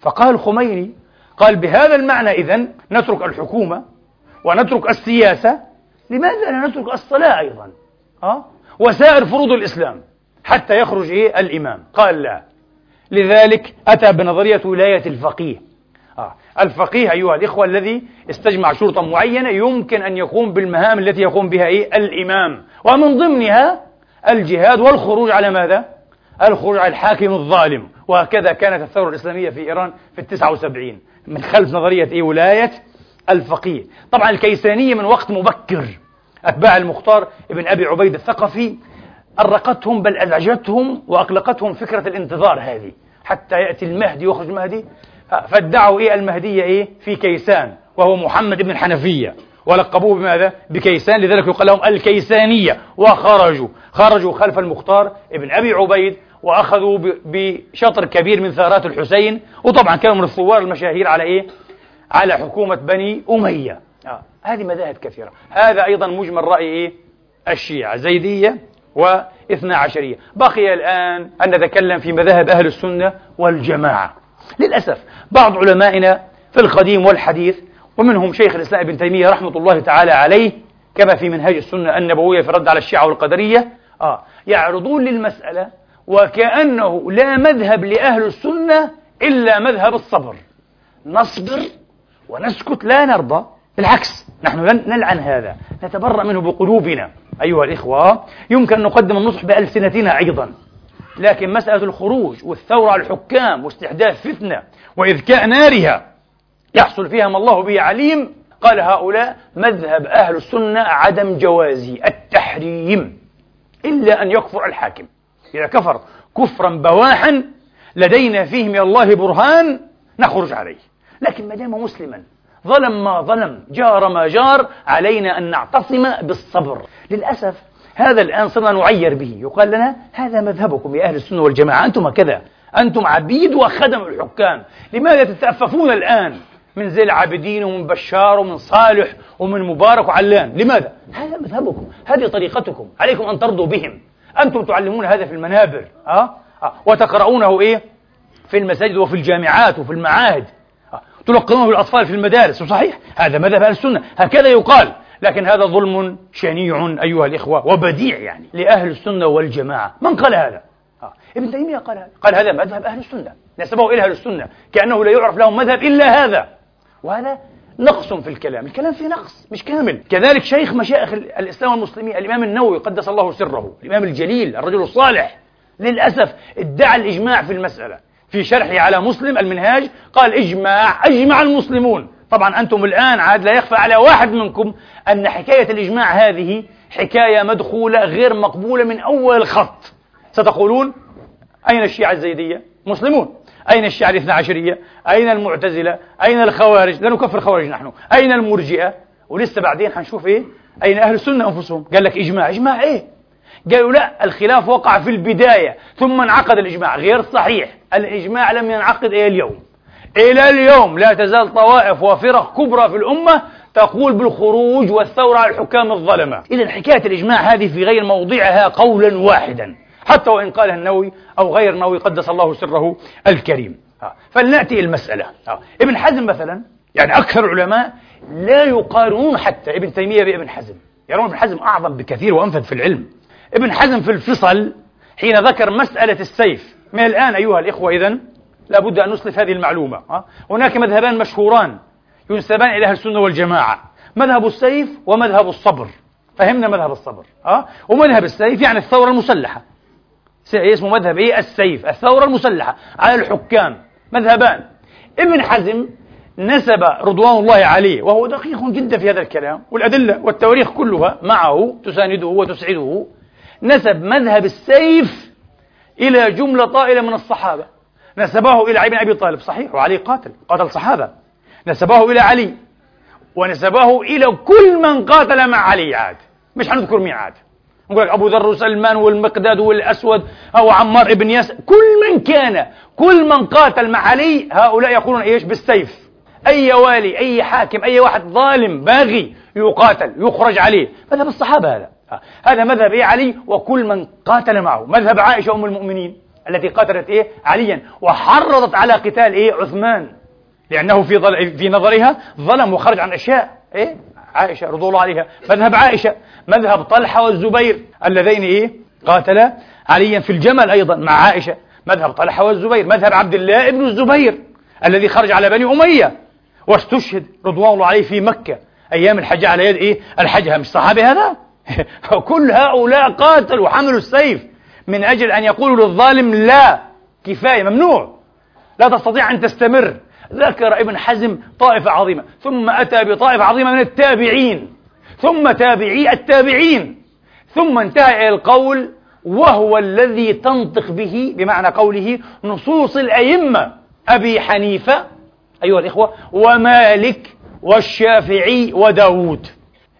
Speaker 2: فقال خميني قال بهذا المعنى إذن نترك الحكومة ونترك السياسة. لماذا لا نترك الصلاة أيضا؟ أه؟ وسائر فروض الإسلام حتى يخرج إيه؟ الإمام. قال لا. لذلك أتى بنظرية ولاية الفقيه. الفقيه أيها الإخوة الذي استجمع شرطة معينة يمكن أن يقوم بالمهام التي يقوم بها إيه؟ الإمام. ومن ضمنها الجهاد والخروج على ماذا؟ الخروج على الحاكم الظالم. وهكذا كانت الثورة الإسلامية في إيران في التسعة وسبعين. من خلف نظرية إيه؟ ولاية الفقيه. طبعا الكيسانية من وقت مبكر. أتباع المختار ابن أبي عبيد الثقفي أرقتهم بل أزعجتهم وأقلقتهم فكرة الانتظار هذه. حتى يأتي المهدي ويخرج المهدي فادعوا إيه المهدية إيه في كيسان وهو محمد بن الحنفية ولقبوه بماذا؟ بكيسان لذلك يقال لهم الكيسانية وخرجوا خرجوا خلف المختار ابن أبي عبيد وأخذوا بشطر كبير من ثارات الحسين وطبعا كانوا من الثوار المشاهير على إيه؟ على حكومة بني أمية آه. هذه مذاهب كثيرة هذا أيضا مجمل رأي إيه؟ الشيعة زيدية واثنا عشرية بقي الآن أن نتكلم في مذاهب أهل السنة والجماعة للأسف بعض علمائنا في القديم والحديث ومنهم شيخ الإسلام ابن تيمية رحمة الله تعالى عليه كما في منهج السنة النبوية في الرد على الشيعة والقدرية آه يعرضون للمسألة وكأنه لا مذهب لأهل السنة إلا مذهب الصبر. نصبر ونسكت لا نرضى بالعكس نحن لن نلعن هذا نتبرأ منه بقلوبنا. أيها الإخوة يمكن أن نقدم النصح بألسنتنا أيضا لكن مسألة الخروج والثورة على الحكام واستحداث فتنة وإذكاء نارها يحصل فيها ما الله به عليم. قال هؤلاء مذهب أهل السنة عدم جوازي التحريم إلا أن يكفر الحاكم. إذا كفر كفرا بواحا لدينا فيه من الله برهان نخرج عليه. لكن ما دام مسلما ظلم ما ظلم جار ما جار علينا أن نعتصم بالصبر. للأسف هذا الآن صرنا نعير به. يقال لنا هذا مذهبكم يا أهل السنة والجماعة أنتم كذا أنتم عبيد وخدم الحكام. لماذا تتأففون الآن؟ من زي العابدين ومن بشار ومن صالح ومن مبارك وعلان. لماذا؟ هذا مذهبكم. هذه طريقتكم. عليكم أن ترضوا بهم. أنتم تعلمون هذا في المنابر. أه؟ أه؟ وتقرؤونه إيه؟ في المساجد وفي الجامعات وفي المعاهد. أه؟ تلقنونه للأطفال في المدارس. وصحيح هذا مذهب أهل السنة. هكذا يقال. لكن هذا ظلم شنيع أيها الإخوة وبديع يعني لأهل السنة والجماعة. من قال هذا؟ آه. ابن تيمية قال قال هذا مذهب أهل السنة نسبه إلى أهل السنة كأنه لا يعرف لهم مذهب إلا هذا. وهذا نقص في الكلام الكلام فيه نقص مش كامل. كذلك شيخ مشايخ الإسلام والمسلمين الإمام النووي قدس الله سره الإمام الجليل الرجل الصالح. للأسف ادعى الإجماع في المسألة. في شرحه على مسلم المنهاج قال إجماع أجمع المسلمون. طبعا أنتم الآن عاد لا يخفى على واحد منكم أن حكاية الإجماع هذه حكاية مدخولة غير مقبولة من أول الخط ستقولون أين الشيعة الزيدية؟ مسلمون أين الشيعة الاثنى عشرية؟ أين المعتزلة؟ أين الخوارج؟ لا نكفر الخوارج نحن أين المرجئة؟ ولسه بعدين حنشوف إيه؟ أين أهل السنة أنفسهم؟ قال لك إجماع إجماع إيه؟ قالوا لا الخلاف وقع في البداية ثم انعقد الإجماع غير صحيح الإجماع لم ينعقد إلى اليوم إلى اليوم لا تزال طوائف وفرق كبرى في الأمة تقول بالخروج والثورة على الحكام الظلمة إذا حكاية الإجماع هذه في غير موضعها قولا واحدا حتى وإن قالها النووي أو غير النووي قدس الله سره الكريم. فلنأتي المسألة. ابن حزم مثلا يعني أكثر العلماء لا يقارنون حتى ابن تيمية بابن حزم. يرون ابن حزم أعظم بكثير وأنفذ في العلم. ابن حزم في الفصل حين ذكر مسألة السيف. من الآن أيها الإخوة إذن لابد أن نسلف هذه المعلومة. هناك مذهبان مشهوران ينسبان إلى أهل السنة والجماعة. مذهب السيف ومذهب الصبر. فهمنا مذهب الصبر؟ ومذهب السيف يعني الثورة المسلحة. اسمه مذهب إيه؟ السيف الثورة المسلحة على الحكام مذهبان. ابن حزم نسب رضوان الله عليه وهو دقيق جدا في هذا الكلام والأدلة والتواريخ كلها معه تسانده وتسعده نسب مذهب السيف إلى جملة طائلة من الصحابة. نسبه إلى علي بن أبي طالب صحيح وعلي قاتل قاتل صحابة. نسبه إلى علي ونسبه إلى كل من قاتل مع علي عاد مش حنذكر مين عاد. نقول لك أبو ذر وسلمان والمقداد والأسود أو عمار ابن ياسر كل من كان كل من قاتل مع علي هؤلاء يقولون إيش؟ بالسيف. أي والي أي حاكم أي واحد ظالم باغي يقاتل يخرج عليه. مذهب الصحابة هذا. هذا مذهب إيه علي؟ وكل من قاتل معه. مذهب عائشة أم المؤمنين التي قاتلت إيه؟ عليا. وحرضت على قتال إيه؟ عثمان. لأنه في. في نظرها ظلم وخرج عن أشياء إيه؟ عائشة رضي الله عليها. مذهب عائشة مذهب طلحة والزبير اللذين إيه؟ قاتلا عليا في الجمل أيضا مع عائشة. مذهب طلحة والزبير مذهب عبد الله ابن الزبير الذي خرج على بني أمية واستشهد رضوان الله عليه في مكة أيام الحج على يد إيه؟ الحجها مش صحابي هذا؟ <laughs> كل هؤلاء قاتلوا وحملوا السيف من أجل أن يقولوا للظالم لا كفاية ممنوع. لا تستطيع أن تستمر. ذكر ابن حزم طائفة عظيمة ثم أتى بطائفة عظيمة من التابعين ثم تابعي التابعين ثم انتهى إلى القول وهو الذي تنطق به بمعنى قوله نصوص الأئمة أبي حنيفة أيها الإخوة ومالك والشافعي وداود.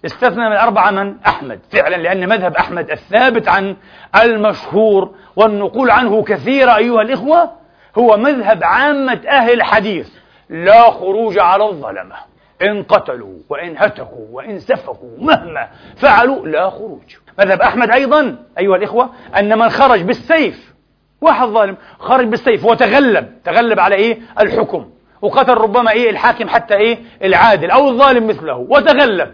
Speaker 2: استثنى من الأربعة من أحمد فعلا لأن مذهب أحمد الثابت عن المشهور والنقول عنه كثيرة أيها الإخوة. هو مذهب عامة أهل الحديث. لا خروج على الظلمة. إن قتلوا وإن هتكوا وإن سفكوا مهما فعلوا لا خروج. مذهب أحمد أيضا أيها الإخوة أن من خرج بالسيف واحد ظالم خرج بالسيف وتغلب. تغلب على إيه؟ الحكم. وقتل ربما إيه؟ الحاكم حتى إيه؟ العادل أو الظالم مثله وتغلب.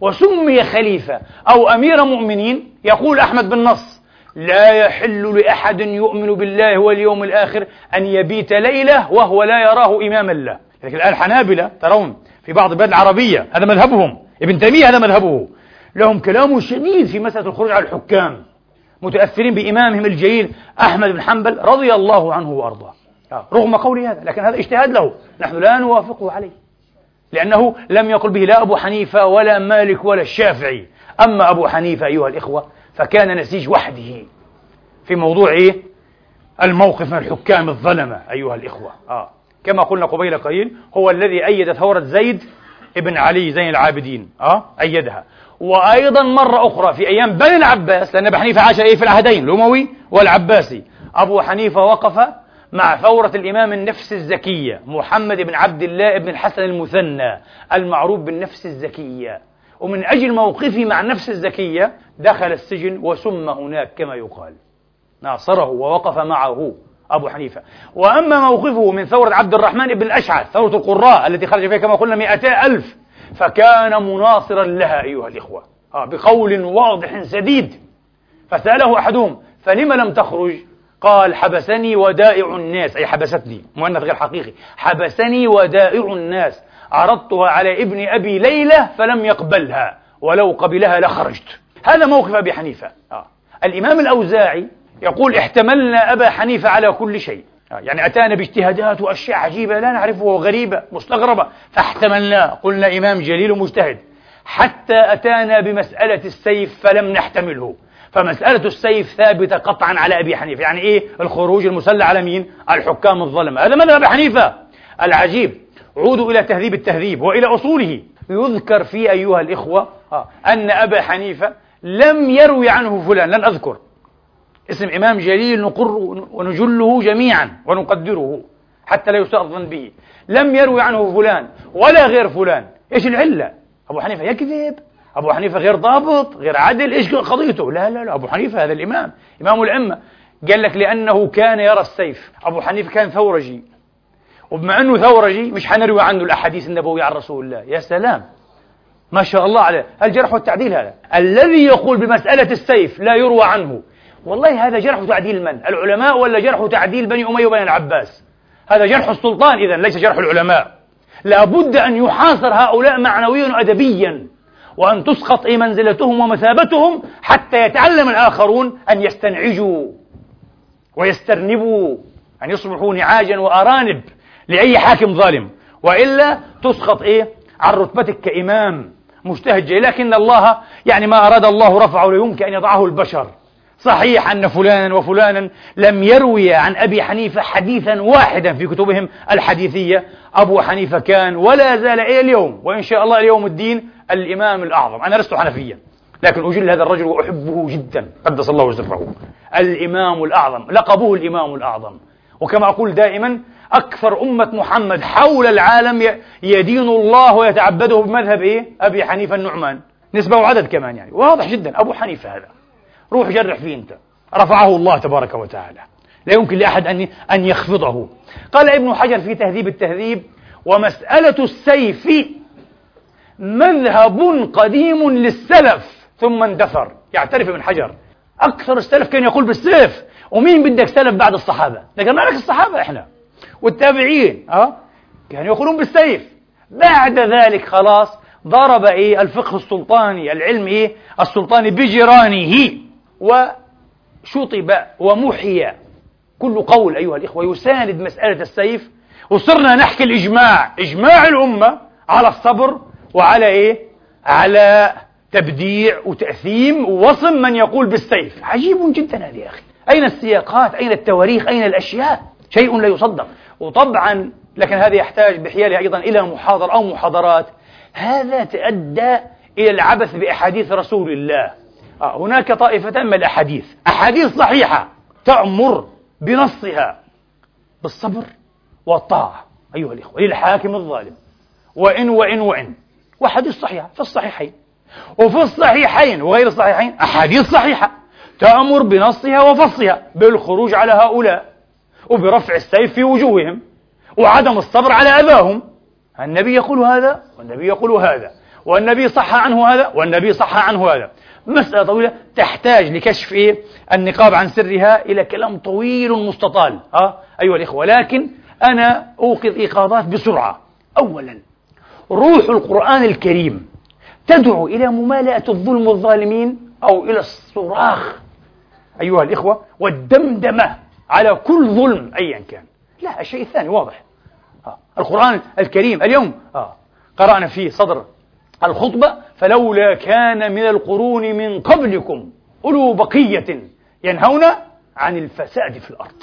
Speaker 2: وسمي خليفة أو أمير مؤمنين يقول أحمد بالنص لا يحل لأحد يؤمن بالله واليوم الآخر أن يبيت ليلة وهو لا يراه إماما له لكن الآن الحنابلة ترون في بعض البلاد العربية هذا مذهبهم. ابن تيمية هذا مذهبه. لهم كلام شديد في مسألة الخروج على الحكام. متأثرين بإمامهم الجليل أحمد بن حنبل رضي الله عنه وأرضاه. آه، رغم قول هذا لكن هذا اجتهاد له. نحن لا نوافقه عليه. لأنه لم يقل به لا أبو حنيفة ولا مالك ولا الشافعي. أما أبو حنيفة أيها الإخوة فكان نسيج وحده في موضوع إيه؟ الموقف من الحكام الظلمة أيها الإخوة آه. كما قلنا قبيل قليل هو الذي أيد ثورة زيد ابن علي زين العابدين آه؟ أيدها وأيضا مرة أخرى في أيام بني العباس لأن أبو حنيفة عاش إيه في العهدين الأموي والعباسي أبو حنيفة وقف مع ثورة الإمام النفس الزكية محمد بن عبد الله بن الحسن المثنى المعروف بالنفس الزكية ومن أجل موقفه مع النفس الزكية دخل السجن وسم هناك كما يقال. ناصره ووقف معه أبو حنيفة. وأما موقفه من ثورة عبد الرحمن بن الأشعث ثورة القراء التي خرج فيها كما قلنا مئتا ألف فكان مناصرا لها أيها الإخوة. آه بقول واضح سديد. فسأله أحدهم فلم لم تخرج؟ قال حبسني ودائع الناس. أي حبستني مؤنث غير حقيقي. حبسني ودائع الناس. عرضتها على ابن أبي ليلى فلم يقبلها ولو قبلها لخرجت. هذا موقف أبي حنيفة. آه. الإمام الأوزاعي يقول احتملنا أبا حنيفة على كل شيء. آه. يعني أتانا باجتهادات وأشياء عجيبة لا نعرفها وغريبة مستغربة. فاحتملناه. قلنا إمام جليل ومجتهد حتى أتانا بمسألة السيف فلم نحتمله. فمسألة السيف ثابتة قطعا على أبي حنيفة. يعني إيه؟ الخروج المسلح على مين؟ الحكام الظلمة. هذا مذهب أبي حنيفة. العجيب. عودوا إلى تهذيب التهذيب وإلى أصوله. يذكر فيه أيها الإخوة آه، أن أبا حنيفة لم يروي عنه فلان لن أذكر. اسم إمام جليل نقر ونجله جميعا ونقدره حتى لا الظن به. لم يروي عنه فلان ولا غير فلان. إيش العلة؟ أبو حنيفة يكذب. أبو حنيفة غير ضابط غير عدل إيش قضيته؟ لا لا لا أبو حنيفة هذا الإمام إمام الأمة. قال لك لأنه كان يرى السيف. أبو حنيفة كان ثورجي. وبما أنه ثورجي مش حنروي عنه الأحاديث النبوية عن رسول الله. يا سلام. ما شاء الله عليه. الجرح والتعديل هذا. الذي يقول بمسألة السيف لا يروى عنه. والله هذا جرح وتعديل من؟ العلماء ولا جرح وتعديل بني أمية وبني العباس؟ هذا جرح السلطان. إذا ليس جرح العلماء. لابد أن يحاصر هؤلاء معنويا وأدبيا وأن تسقط منزلتهم ومثابتهم حتى يتعلم الآخرون أن يستنعجوا ويسترنبوا أن يصبحوا نعاجا وأرانب. لأي حاكم ظالم. وإلا تسقط إيه؟ عن رتبتك كإمام مجتهد لكن الله يعني ما أراد الله رفعه ليمكن أن يضعه البشر. صحيح أن فلانا وفلانا لم يروي عن أبي حنيفة حديثا واحدا في كتبهم الحديثية. أبو حنيفة كان ولا زال إلى اليوم وإن شاء الله اليوم الدين الإمام الأعظم. أنا لست حنفيا لكن أجل هذا الرجل وأحبه جدا. قدس الله سره الإمام الأعظم لقبه الإمام الأعظم. وكما أقول دائما أكثر أمة محمد حول العالم يدين الله ويتعبده بمذهب إيه؟ أبي حنيفة النعمان. نسبة وعدد كمان يعني. واضح جدا. أبو حنيفة هذا. روح جرح فيه أنت. رفعه الله تبارك وتعالى. لا يمكن لأحد أن أن يخفضه. قال ابن حجر في تهذيب التهذيب ومسألة السيف مذهب قديم للسلف ثم اندثر. يعترف ابن حجر. أكثر السلف كان يقول بالسيف ومين بدك سلف بعد الصحابة؟ لكن ما لك الصحابة إحنا. والتابعين أه؟ كانوا يقولون بالسيف. بعد ذلك خلاص ضرب إيه؟ الفقه السلطاني العلم إيه؟ السلطاني بجيرانه وشطب ومحي. كل قول أيها الإخوة يساند مسألة السيف. وصرنا نحكي الإجماع. إجماع الأمة على الصبر وعلى إيه؟ على تبديع وتأثيم ووصم من يقول بالسيف. عجيب جدا هذا يا أخي. أين السياقات؟ أين التواريخ؟ أين الأشياء؟ شيء لا يصدق. وطبعا لكن هذا يحتاج بحياله أيضا إلى محاضر أو محاضرات. هذا تأدى إلى العبث بأحاديث رسول الله. آه هناك طائفة من الأحاديث. أحاديث صحيحة تأمر بنصها بالصبر والطاعة. أيها الإخوة للحاكم الظالم. وإن وإن وإن. وحديث صحيحة في الصحيحين. وفي الصحيحين وغير الصحيحين أحاديث صحيحة تأمر بنصها وفصها بالخروج على هؤلاء. وبرفع السيف في وجوههم وعدم الصبر على أذاهم النبي يقول هذا والنبي يقول هذا والنبي صح عنه هذا والنبي صح عنه هذا. مسألة طويلة تحتاج لكشف إيه؟ النقاب عن سرها إلى كلام طويل مستطال. أه؟ أيها الإخوة لكن أنا أوقظ إيقاظات بسرعة. أولا روح القرآن الكريم تدعو إلى ممالأة الظلم والظالمين أو إلى الصراخ. أيها الإخوة والدمدمة على كل ظلم أيا كان. لا الشيء الثاني واضح. آه. القرآن الكريم اليوم آه. قرأنا فيه صدر الخطبة فلولا كان من القرون من قبلكم أولو بقية ينهون عن الفساد في الأرض.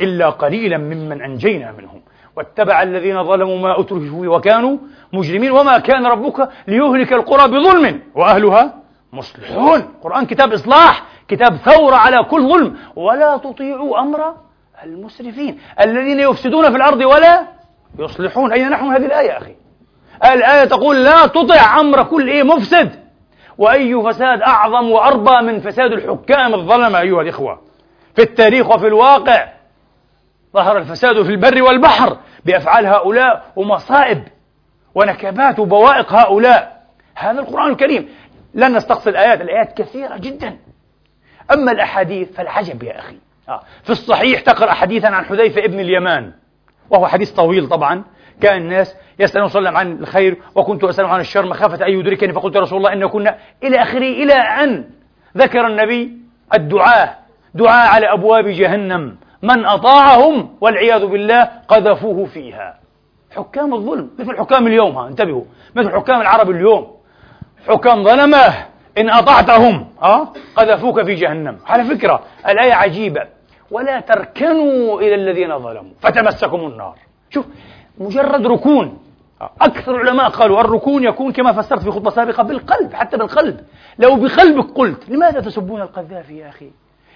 Speaker 2: إلا قليلا ممن أنجينا منهم. واتبع الذين ظلموا ما أتركوا وكانوا مجرمين وما كان ربك ليهلك القرى بظلم وأهلها مصلحون. قرآن كتاب إصلاح. كتاب ثورة على كل ظلم. ولا تطيعوا أمر المسرفين الذين يفسدون في الأرض ولا يصلحون. أين نحن هذه الآية أخي؟ الآية تقول لا تطع أمر كل إيه مفسد. وأي فساد أعظم وأربى من فساد الحكام الظلمة أيها الإخوة. في التاريخ وفي الواقع ظهر الفساد في البر والبحر بأفعال هؤلاء ومصائب ونكبات وبوائق هؤلاء. هذا القرآن الكريم. لن نستقصي الآيات. الآيات كثيرة جدا. أما الأحاديث فالعجب يا أخي. آه. في الصحيح تقرأ حديثا عن حذيفة ابن اليمان وهو حديث طويل طبعا. كان الناس يسألون صلى الله عن الخير وكنت أسألهم عن الشر مخافة أن يدركني فقلت يا رسول الله إن كنا إلى آخره إلى أن ذكر النبي الدعاء دعاء على أبواب جهنم من أطاعهم والعياذ بالله قذفوه فيها. حكام الظلم مثل حكام اليوم ها انتبهوا مثل حكام العرب اليوم. حكام ظلمة إن أطعتهم أه؟ قذفوك في جهنم. على فكرة الآية عجيبة. ولا تركنوا إلى الذين ظلموا فتمسكم النار. شوف مجرد ركون. أكثر العلماء قالوا الركون يكون كما فسرت في خطبة سابقة بالقلب حتى بالقلب. لو بقلبك قلت لماذا تسبون القذافي يا أخي؟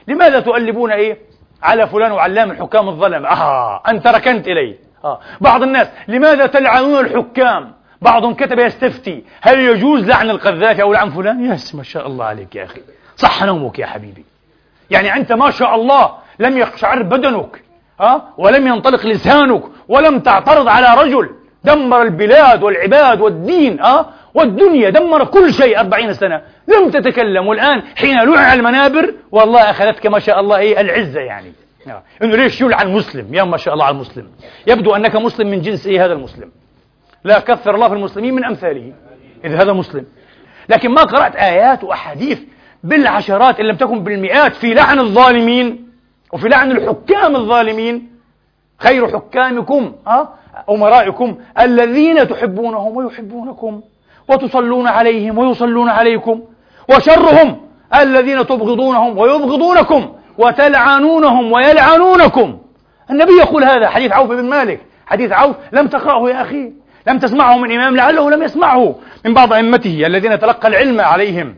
Speaker 2: لماذا تؤلبون إيه؟ على فلان وعلام الحكام الظلم. آه أنت ركنت إليه. آه. بعض الناس لماذا تلعنون الحكام؟ بعضهم كتب يستفتي هل يجوز لعن القذافي أو لعن فلان؟ يس ما شاء الله عليك يا أخي. صح نومك يا حبيبي. يعني أنت ما شاء الله لم يقشعر بدنك ها؟ ولم ينطلق لسانك ولم تعترض على رجل. دمر البلاد والعباد والدين ها؟ والدنيا دمر كل شيء أربعين سنة. لم تتكلم والآن حين لعن المنابر؟ والله أخذتك ما شاء الله إيه العزة يعني. إنه ليش يلعن مسلم؟ يا ما شاء الله على المسلم. يبدو أنك مسلم من جنس إيه هذا المسلم؟ لا كثر الله في المسلمين من أمثاله. إذا هذا مسلم. لكن ما قرأت آيات وأحاديث بالعشرات إن لم تكن بالمئات في لعن الظالمين وفي لعن الحكام الظالمين. خير حكامكم أه؟ أمرائكم الذين تحبونهم ويحبونكم وتصلون عليهم ويصلون عليكم وشرهم الذين تبغضونهم ويبغضونكم وتلعنونهم ويلعنونكم. النبي يقول هذا حديث عوف بن مالك حديث عوف لم تقرأه يا أخي. لم تسمعه من إمام لعله لم يسمعه من بعض أئمته الذين تلقى العلم عليهم.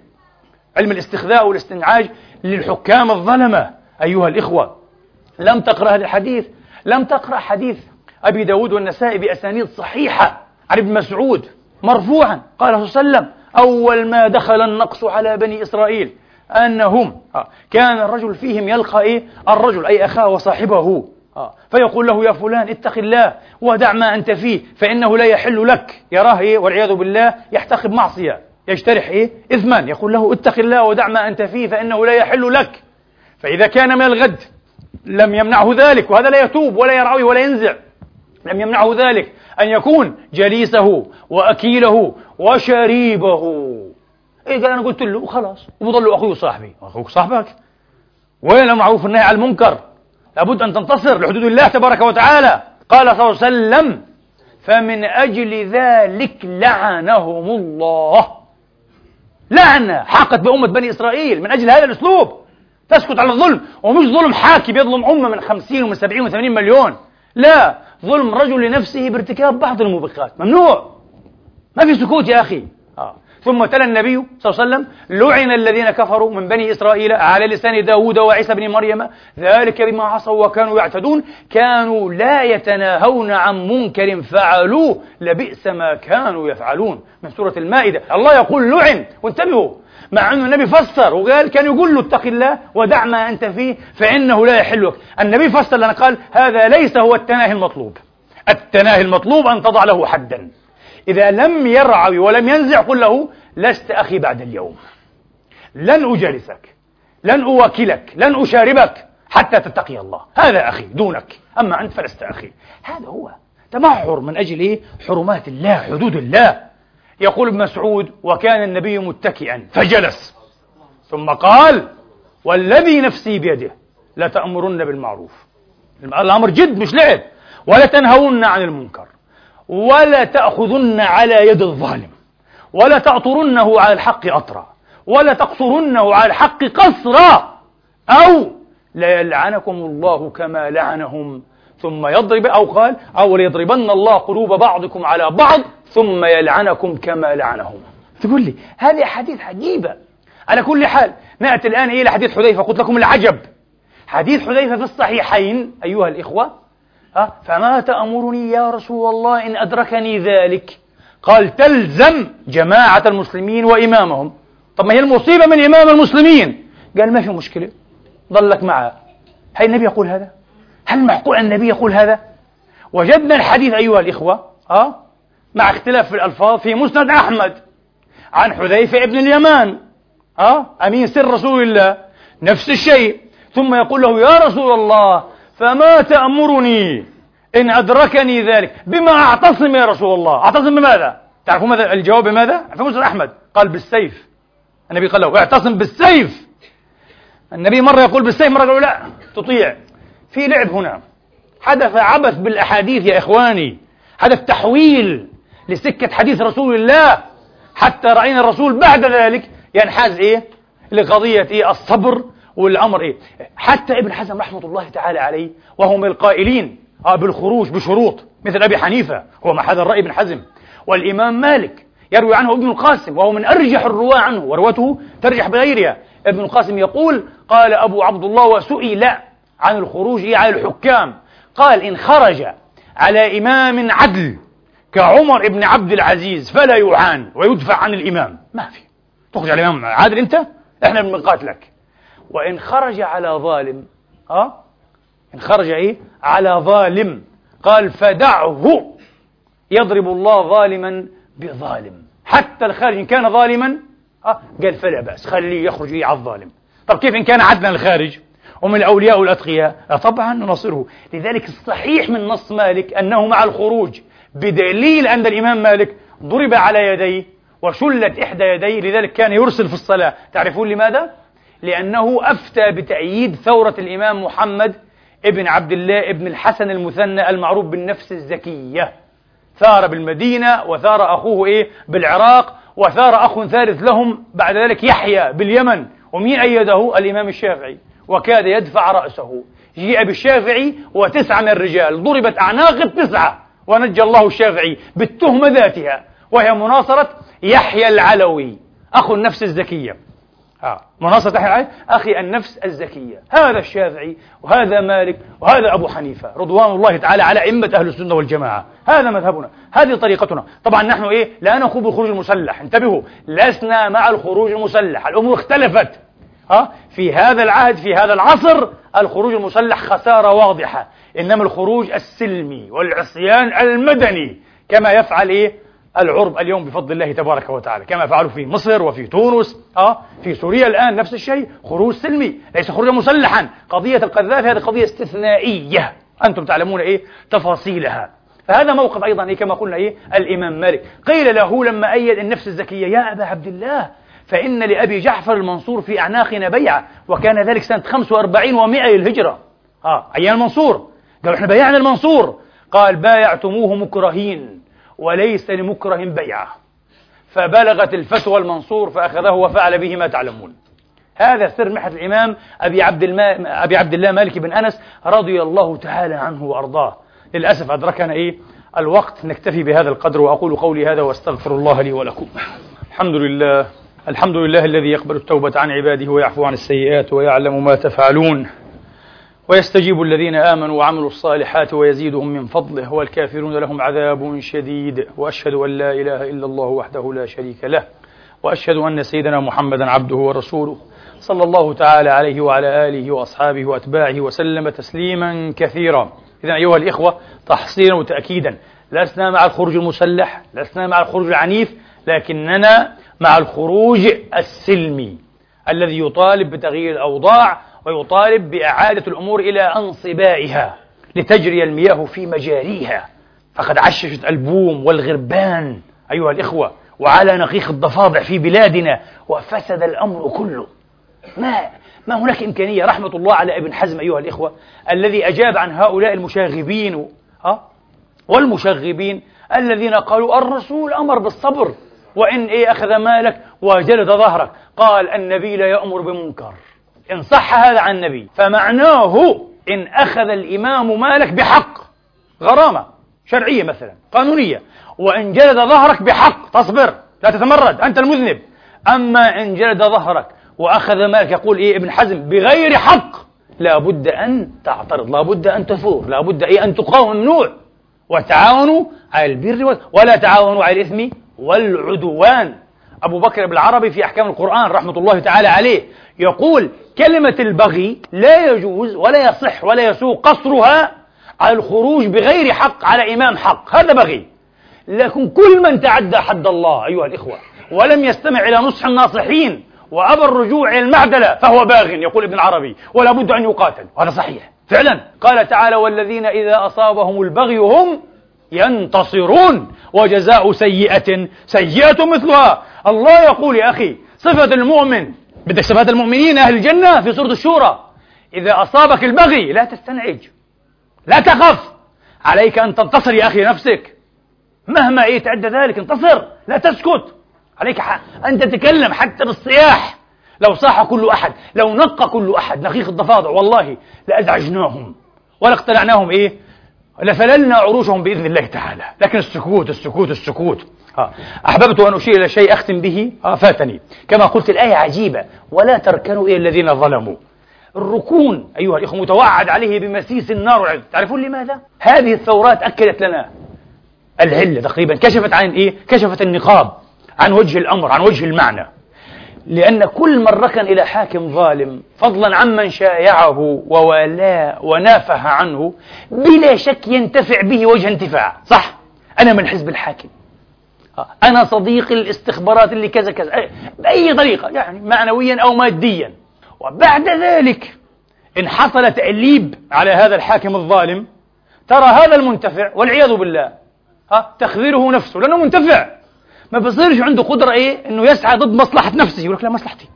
Speaker 2: علم الاستخذاء والاستنعاج للحكام الظلمة. أيها الإخوة لم تقرأ هذا الحديث. لم تقرأ حديث أبي داود والنسائي بأسانيد صحيحة عن ابن مسعود مرفوعا. قال صلى الله عليه وسلم أول ما دخل النقص على بني إسرائيل أنهم آه، كان الرجل فيهم يلقى إيه؟ الرجل أي أخاه وصاحبه. آه، فيقول له يا فلان اتق الله ودع ما أنت فيه فإنه لا يحل لك. يراه إيه والعياذ بالله يحتقب معصية يجترح إيه؟ إثما يقول له اتق الله ودع ما أنت فيه فإنه لا يحل لك. فإذا كان من الغد لم يمنعه ذلك وهذا لا يتوب ولا يرعوي ولا ينزع. لم يمنعه ذلك أن يكون جليسه وأكيله وشريبه. إيه قال أنا قلت له خلاص. وبضل أخوي وصاحبي. أخوك صاحبك. وين المعروف النهي عن المنكر. لابد أن تنتصر لحدود الله تبارك وتعالى. قال صلى الله عليه وسلم فمن أجل ذلك لعنهم الله. لعنة حاقت بأمة بني إسرائيل من أجل هذا الأسلوب. تسكت على الظلم ومش ظلم حاكم يظلم أمة من خمسين ومن سبعين وثمانين مليون. لا ظلم رجل لنفسه بارتكاب بعض الموبقات ممنوع. ما في سكوت يا أخي. آه. ثم تلا النبي صلى الله عليه وسلم لعن الذين كفروا من بني إسرائيل على لسان داود وعيسى بن مريم. ذلك بما عصوا وكانوا يعتدون كانوا لا يتناهون عن منكر فعلوه لبئس ما كانوا يفعلون. من سورة المائدة. الله يقول لعن وانتبهوا. مع أنه النبي فسر وقال كان يقول له اتق الله ودع ما أنت فيه فإنه لا يحلك. النبي فسر لنا قال هذا ليس هو التناهي المطلوب. التناهي المطلوب أن تضع له حدا. إذا لم يرعوي ولم ينزع قل له لست أخي بعد اليوم. لن أجالسك لن أواكلك لن أشاربك حتى تتقي الله. هذا أخي دونك. أما أنت فلست أخي. هذا هو تمحر من أجل إيه؟ حرمات الله حدود الله. يقول ابن مسعود وكان النبي متكئا فجلس. ثم قال والذي نفسي بيده لتأمرن بالمعروف. الأمر جد مش لعب. ولا تنهون عن المنكر. ولا تأخذن على يد الظالم ولا تعطرنه على الحق أطرا ولا تقصرنه على الحق قصرا أو ليلعنكم الله كما لعنهم. ثم يضرب أو قال أو ليضربن الله قلوب بعضكم على بعض ثم يلعنكم كما لعنهم. تقول لي هذه حديث عجيبة. على كل حال نأتي الآن إلى حديث حذيفة قلت لكم العجب. حديث حذيفة في الصحيحين أيها الإخوة ها؟ فما تأمرني يا رسول الله إن أدركني ذلك. قال تلزم جماعة المسلمين وإمامهم. طب ما هي المصيبة من إمام المسلمين؟ قال ما في مشكلة. ضلك معه. هل النبي يقول هذا؟ هل معقول النبي يقول هذا؟ وجدنا الحديث أيها الإخوة أه؟ مع اختلاف في الألفاظ في مسند أحمد. عن حذيفة ابن اليمان أه؟ أمين سر رسول الله. نفس الشيء. ثم يقول له يا رسول الله فما تأمرني إن أدركني ذلك. بما أعتصم يا رسول الله. أعتصم بماذا؟ تعرفون ماذا الجواب بماذا؟ في مسند أحمد. قال بالسيف. النبي قال له اعتصم بالسيف. النبي مرة يقول بالسيف مرة يقول لا تطيع. في لعب هنا. حدث عبث بالأحاديث يا إخواني. حدث تحويل لسكة حديث رسول الله. حتى رأينا الرسول بعد ذلك ينحاز إيه؟ لقضية إيه؟ الصبر. والأمر إيه؟ حتى ابن حزم رحمة الله تعالى عليه وهو من القائلين آه بالخروج بشروط مثل أبي حنيفة هو محل الرأي ابن حزم. والإمام مالك يروي عنه ابن القاسم وهو من أرجح الرواة عنه ورواته ترجح بغيرها. ابن القاسم يقول قال أبو عبد الله وسئل عن الخروج على الحكام. قال إن خرج على إمام عدل كعمر بن عبد العزيز فلا يعان ويدفع عن الإمام. ما في. تخرج على الإمام عادل أنت؟ إحنا بنقاتلك. وإن خرج على ظالم أه؟ إن خرج إيه؟ على ظالم. قال فدعه. يضرب الله ظالما بظالم. حتى الخارج إن كان ظالما أه؟ قال فلا بأس خليه يخرج إيه على الظالم. طب كيف إن كان عدلا الخارج؟ ومن الأولياء والأتقياء؟ طبعا نناصره. لذلك الصحيح من نص مالك أنه مع الخروج بدليل أن الإمام مالك ضرب على يديه وشلت إحدى يديه لذلك كان يرسل في الصلاة. تعرفون لماذا؟ لأنه أفتى بتأييد ثورة الإمام محمد ابن عبد الله ابن الحسن المثنى المعروف بالنفس الزكية. ثار بالمدينة وثار أخوه إيه؟ بالعراق وثار أخ ثالث لهم بعد ذلك يحيى باليمن ومين أيده الإمام الشافعي وكاد يدفع رأسه. جيء بالشافعي وتسعة من الرجال. ضربت أعناق التسعة ونجى الله الشافعي بالتهمة ذاتها. وهي مناصرة يحيى العلوي أخو النفس الزكية. آه. مناصرة يحيى أخي النفس الزكية. هذا الشافعي وهذا مالك وهذا أبو حنيفة رضوان الله تعالى على أئمة أهل السنة والجماعة. هذا مذهبنا هذه طريقتنا. طبعا نحن إيه؟ لا نخوض الخروج المسلح انتبهوا. لسنا مع الخروج المسلح الأمور اختلفت. ها في هذا العهد في هذا العصر الخروج المسلح خسارة واضحة. إنما الخروج السلمي والعصيان المدني كما يفعل إيه؟ العرب اليوم بفضل الله تبارك وتعالى كما فعلوا في مصر وفي تونس آه في سوريا الآن نفس الشيء خروج سلمي ليس خروجا مسلحا. قضية القذافي هذه قضية استثنائية. أنتم تعلمون إيه؟ تفاصيلها. فهذا موقف أيضا إيه؟ كما قلنا إيه؟ الإمام مالك. قيل له لما أيد النفس الزكية يا أبا عبد الله فإن لأبي جعفر المنصور في أعناقنا بيعة وكان ذلك سنة 45 و100 للهجرة. آه أيام المنصور. قالوا إحنا بايعنا المنصور. قال بايعتموه مكرهين. وليس لمكره بيعة. فبلغت الفتوى المنصور فأخذه وفعل به ما تعلمون. هذا سر محنة الإمام أبي عبد, الما... أبي عبد الله مالك بن أنس رضي الله تعالى عنه وأرضاه. للأسف أدركنا إيه؟ الوقت نكتفي بهذا القدر وأقول قولي هذا وأستغفر الله لي ولكم. الحمد لله الحمد لله الذي يقبل التوبة عن عباده ويعفو عن السيئات ويعلم ما تفعلون. ويستجيب الذين آمنوا وعملوا الصالحات ويزيدهم من فضله والكافرون لهم عذاب شديد. وأشهد أن لا إله إلا الله وحده لا شريك له. وأشهد أن سيدنا محمدا عبده ورسوله صلى الله تعالى عليه وعلى آله وأصحابه وأتباعه وسلم تسليما كثيرا. إذا أيها الإخوة تحصيلا وتأكيدا لسنا مع الخروج المسلح لسنا مع الخروج العنيف لكننا مع الخروج السلمي الذي يطالب بتغيير الأوضاع ويطالب بإعادة الأمور إلى أنصبائها لتجري المياه في مجاريها. فقد عششت البوم والغربان أيها الإخوة وعلى نقيق الضفادع في بلادنا وفسد الأمر كله. ما ما هناك إمكانية رحمة الله على ابن حزم أيها الإخوة الذي أجاب عن هؤلاء المشاغبين ها والمشغبين الذين قالوا الرسول أمر بالصبر وإن إيه أخذ مالك وجلد ظهرك. قال النبي لا يأمر بمنكر. إن صح هذا عن النبي فمعناه إن أخذ الإمام مالك بحق غرامة شرعية مثلا قانونية وإن جلد ظهرك بحق تصبر لا تتمرد أنت المذنب. أما إن جلد ظهرك وأخذ مالك يقول إيه ابن حزم بغير حق لا بد أن تعترض لا بد أن تثور لا بد إيه أن تقاوم ممنوع وتعاونوا على البر ولا تعاونوا على الإثم والعدوان. أبو بكر بن العربي في أحكام القرآن رحمة الله تعالى عليه. يقول كلمة البغي لا يجوز ولا يصح ولا يسوق قصرها على الخروج بغير حق على إمام حق. هذا بغي. لكن كل من تعدى حد الله أيها الإخوة ولم يستمع إلى نصح الناصحين وأبى الرجوع إلى المعدلة فهو باغ يقول ابن العربي ولا بد أن يقاتل. وهذا صحيح. فعلا. قال تعالى والذين إذا أصابهم البغي هم ينتصرون وجزاء سيئة سيئة مثلها. الله يقول يا أخي صفة المؤمن بدك صفات المؤمنين أهل الجنة في سورة الشورى. إذا أصابك البغي لا تستنعج لا تخف. عليك أن تنتصر يا أخي نفسك. مهما يتعدى ذلك انتصر لا تسكت. عليك. أن تتكلم حتى بالصياح. لو صاح كل أحد لو نق كل أحد نقيق الضفادع والله لأزعجناهم ولاقتلعناهم إيه؟ لفللنا عروشهم بإذن الله تعالى. لكن السكوت السكوت السكوت. آه. أحببت أن أشير إلى شيء أختم به. آه فاتني. كما قلت الآية عجيبة. ولا تركنوا إلى الذين ظلموا. الركون أيها الإخوة متوعد عليه بمسيس النار. تعرفون لماذا؟ هذه الثورات أكدت لنا العلة تقريبا. كشفت عن إيه؟ كشفت النقاب عن وجه الأمر عن وجه المعنى. لأن كل من ركن إلى حاكم ظالم فضلا عمن شايعه ووالاه ونافه عنه بلا شك ينتفع به وجه انتفاع. صح. أنا من حزب الحاكم. أنا صديق الاستخبارات اللي كذا كذا. بأي طريقة يعني معنويا أو ماديا. وبعد ذلك إن حصل تأليب على هذا الحاكم الظالم ترى هذا المنتفع والعياذ بالله ها تخذله نفسه لأنه منتفع. ما بصيرش عنده قدرة إيه؟ إنه يسعى ضد مصلحة نفسه. يقول لك لا مصلحتي.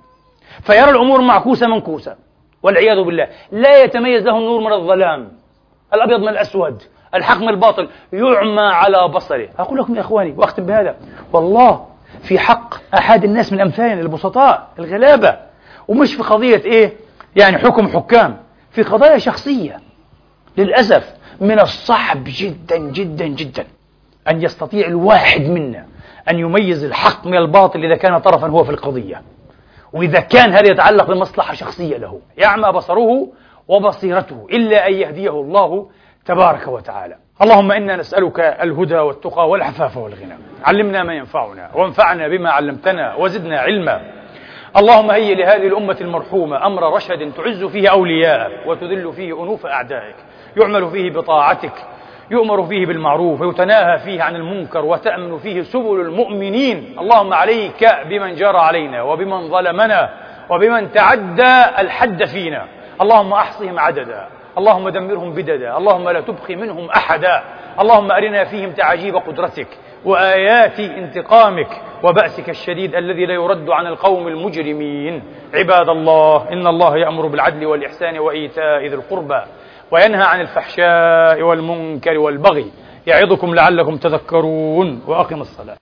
Speaker 2: فيرى الأمور معكوسة منكوسة. والعياذ بالله. لا يتميز له النور من الظلام. الأبيض من الأسود. الحق من الباطل. يعمى على بصره. أقول لكم يا إخواني وأختم بهذا. والله في حق أحد الناس من أمثالنا البسطاء الغلابة. ومش في قضية إيه؟ يعني حكم حكام. في قضايا شخصية. للأسف من الصعب جدا جدا جدا أن يستطيع الواحد منا أن يميز الحق من الباطل إذا كان طرفا هو في القضية. وإذا كان هذا يتعلق بمصلحة شخصية له. يعمى بصره وبصيرته إلا أن يهديه الله تبارك وتعالى. اللهم إنا نسألك الهدى والتقى والعفاف والغنى. علمنا ما ينفعنا وانفعنا بما علمتنا وزدنا علما. اللهم هيئ لهذه الأمة المرحومة أمر رشد تعز فيه أولياءك وتذل فيه أنوف أعدائك. يعمل فيه بطاعتك يؤمر فيه بالمعروف ويتناهى فيه عن المنكر وتأمن فيه سبل المؤمنين. اللهم عليك بمن جرى علينا وبمن ظلمنا وبمن تعدى الحد فينا. اللهم أحصهم عددا. اللهم دمرهم بددا. اللهم لا تبقي منهم أحدا. اللهم أرنا فيهم تعاجيب قدرتك وآيات انتقامك وبأسك الشديد الذي لا يرد عن القوم المجرمين. عباد الله إن الله يأمر بالعدل والإحسان وإيتاء ذي القربى. وينهى عن الفحشاء والمنكر والبغي يعظكم لعلكم تذكرون وأقم الصلاة.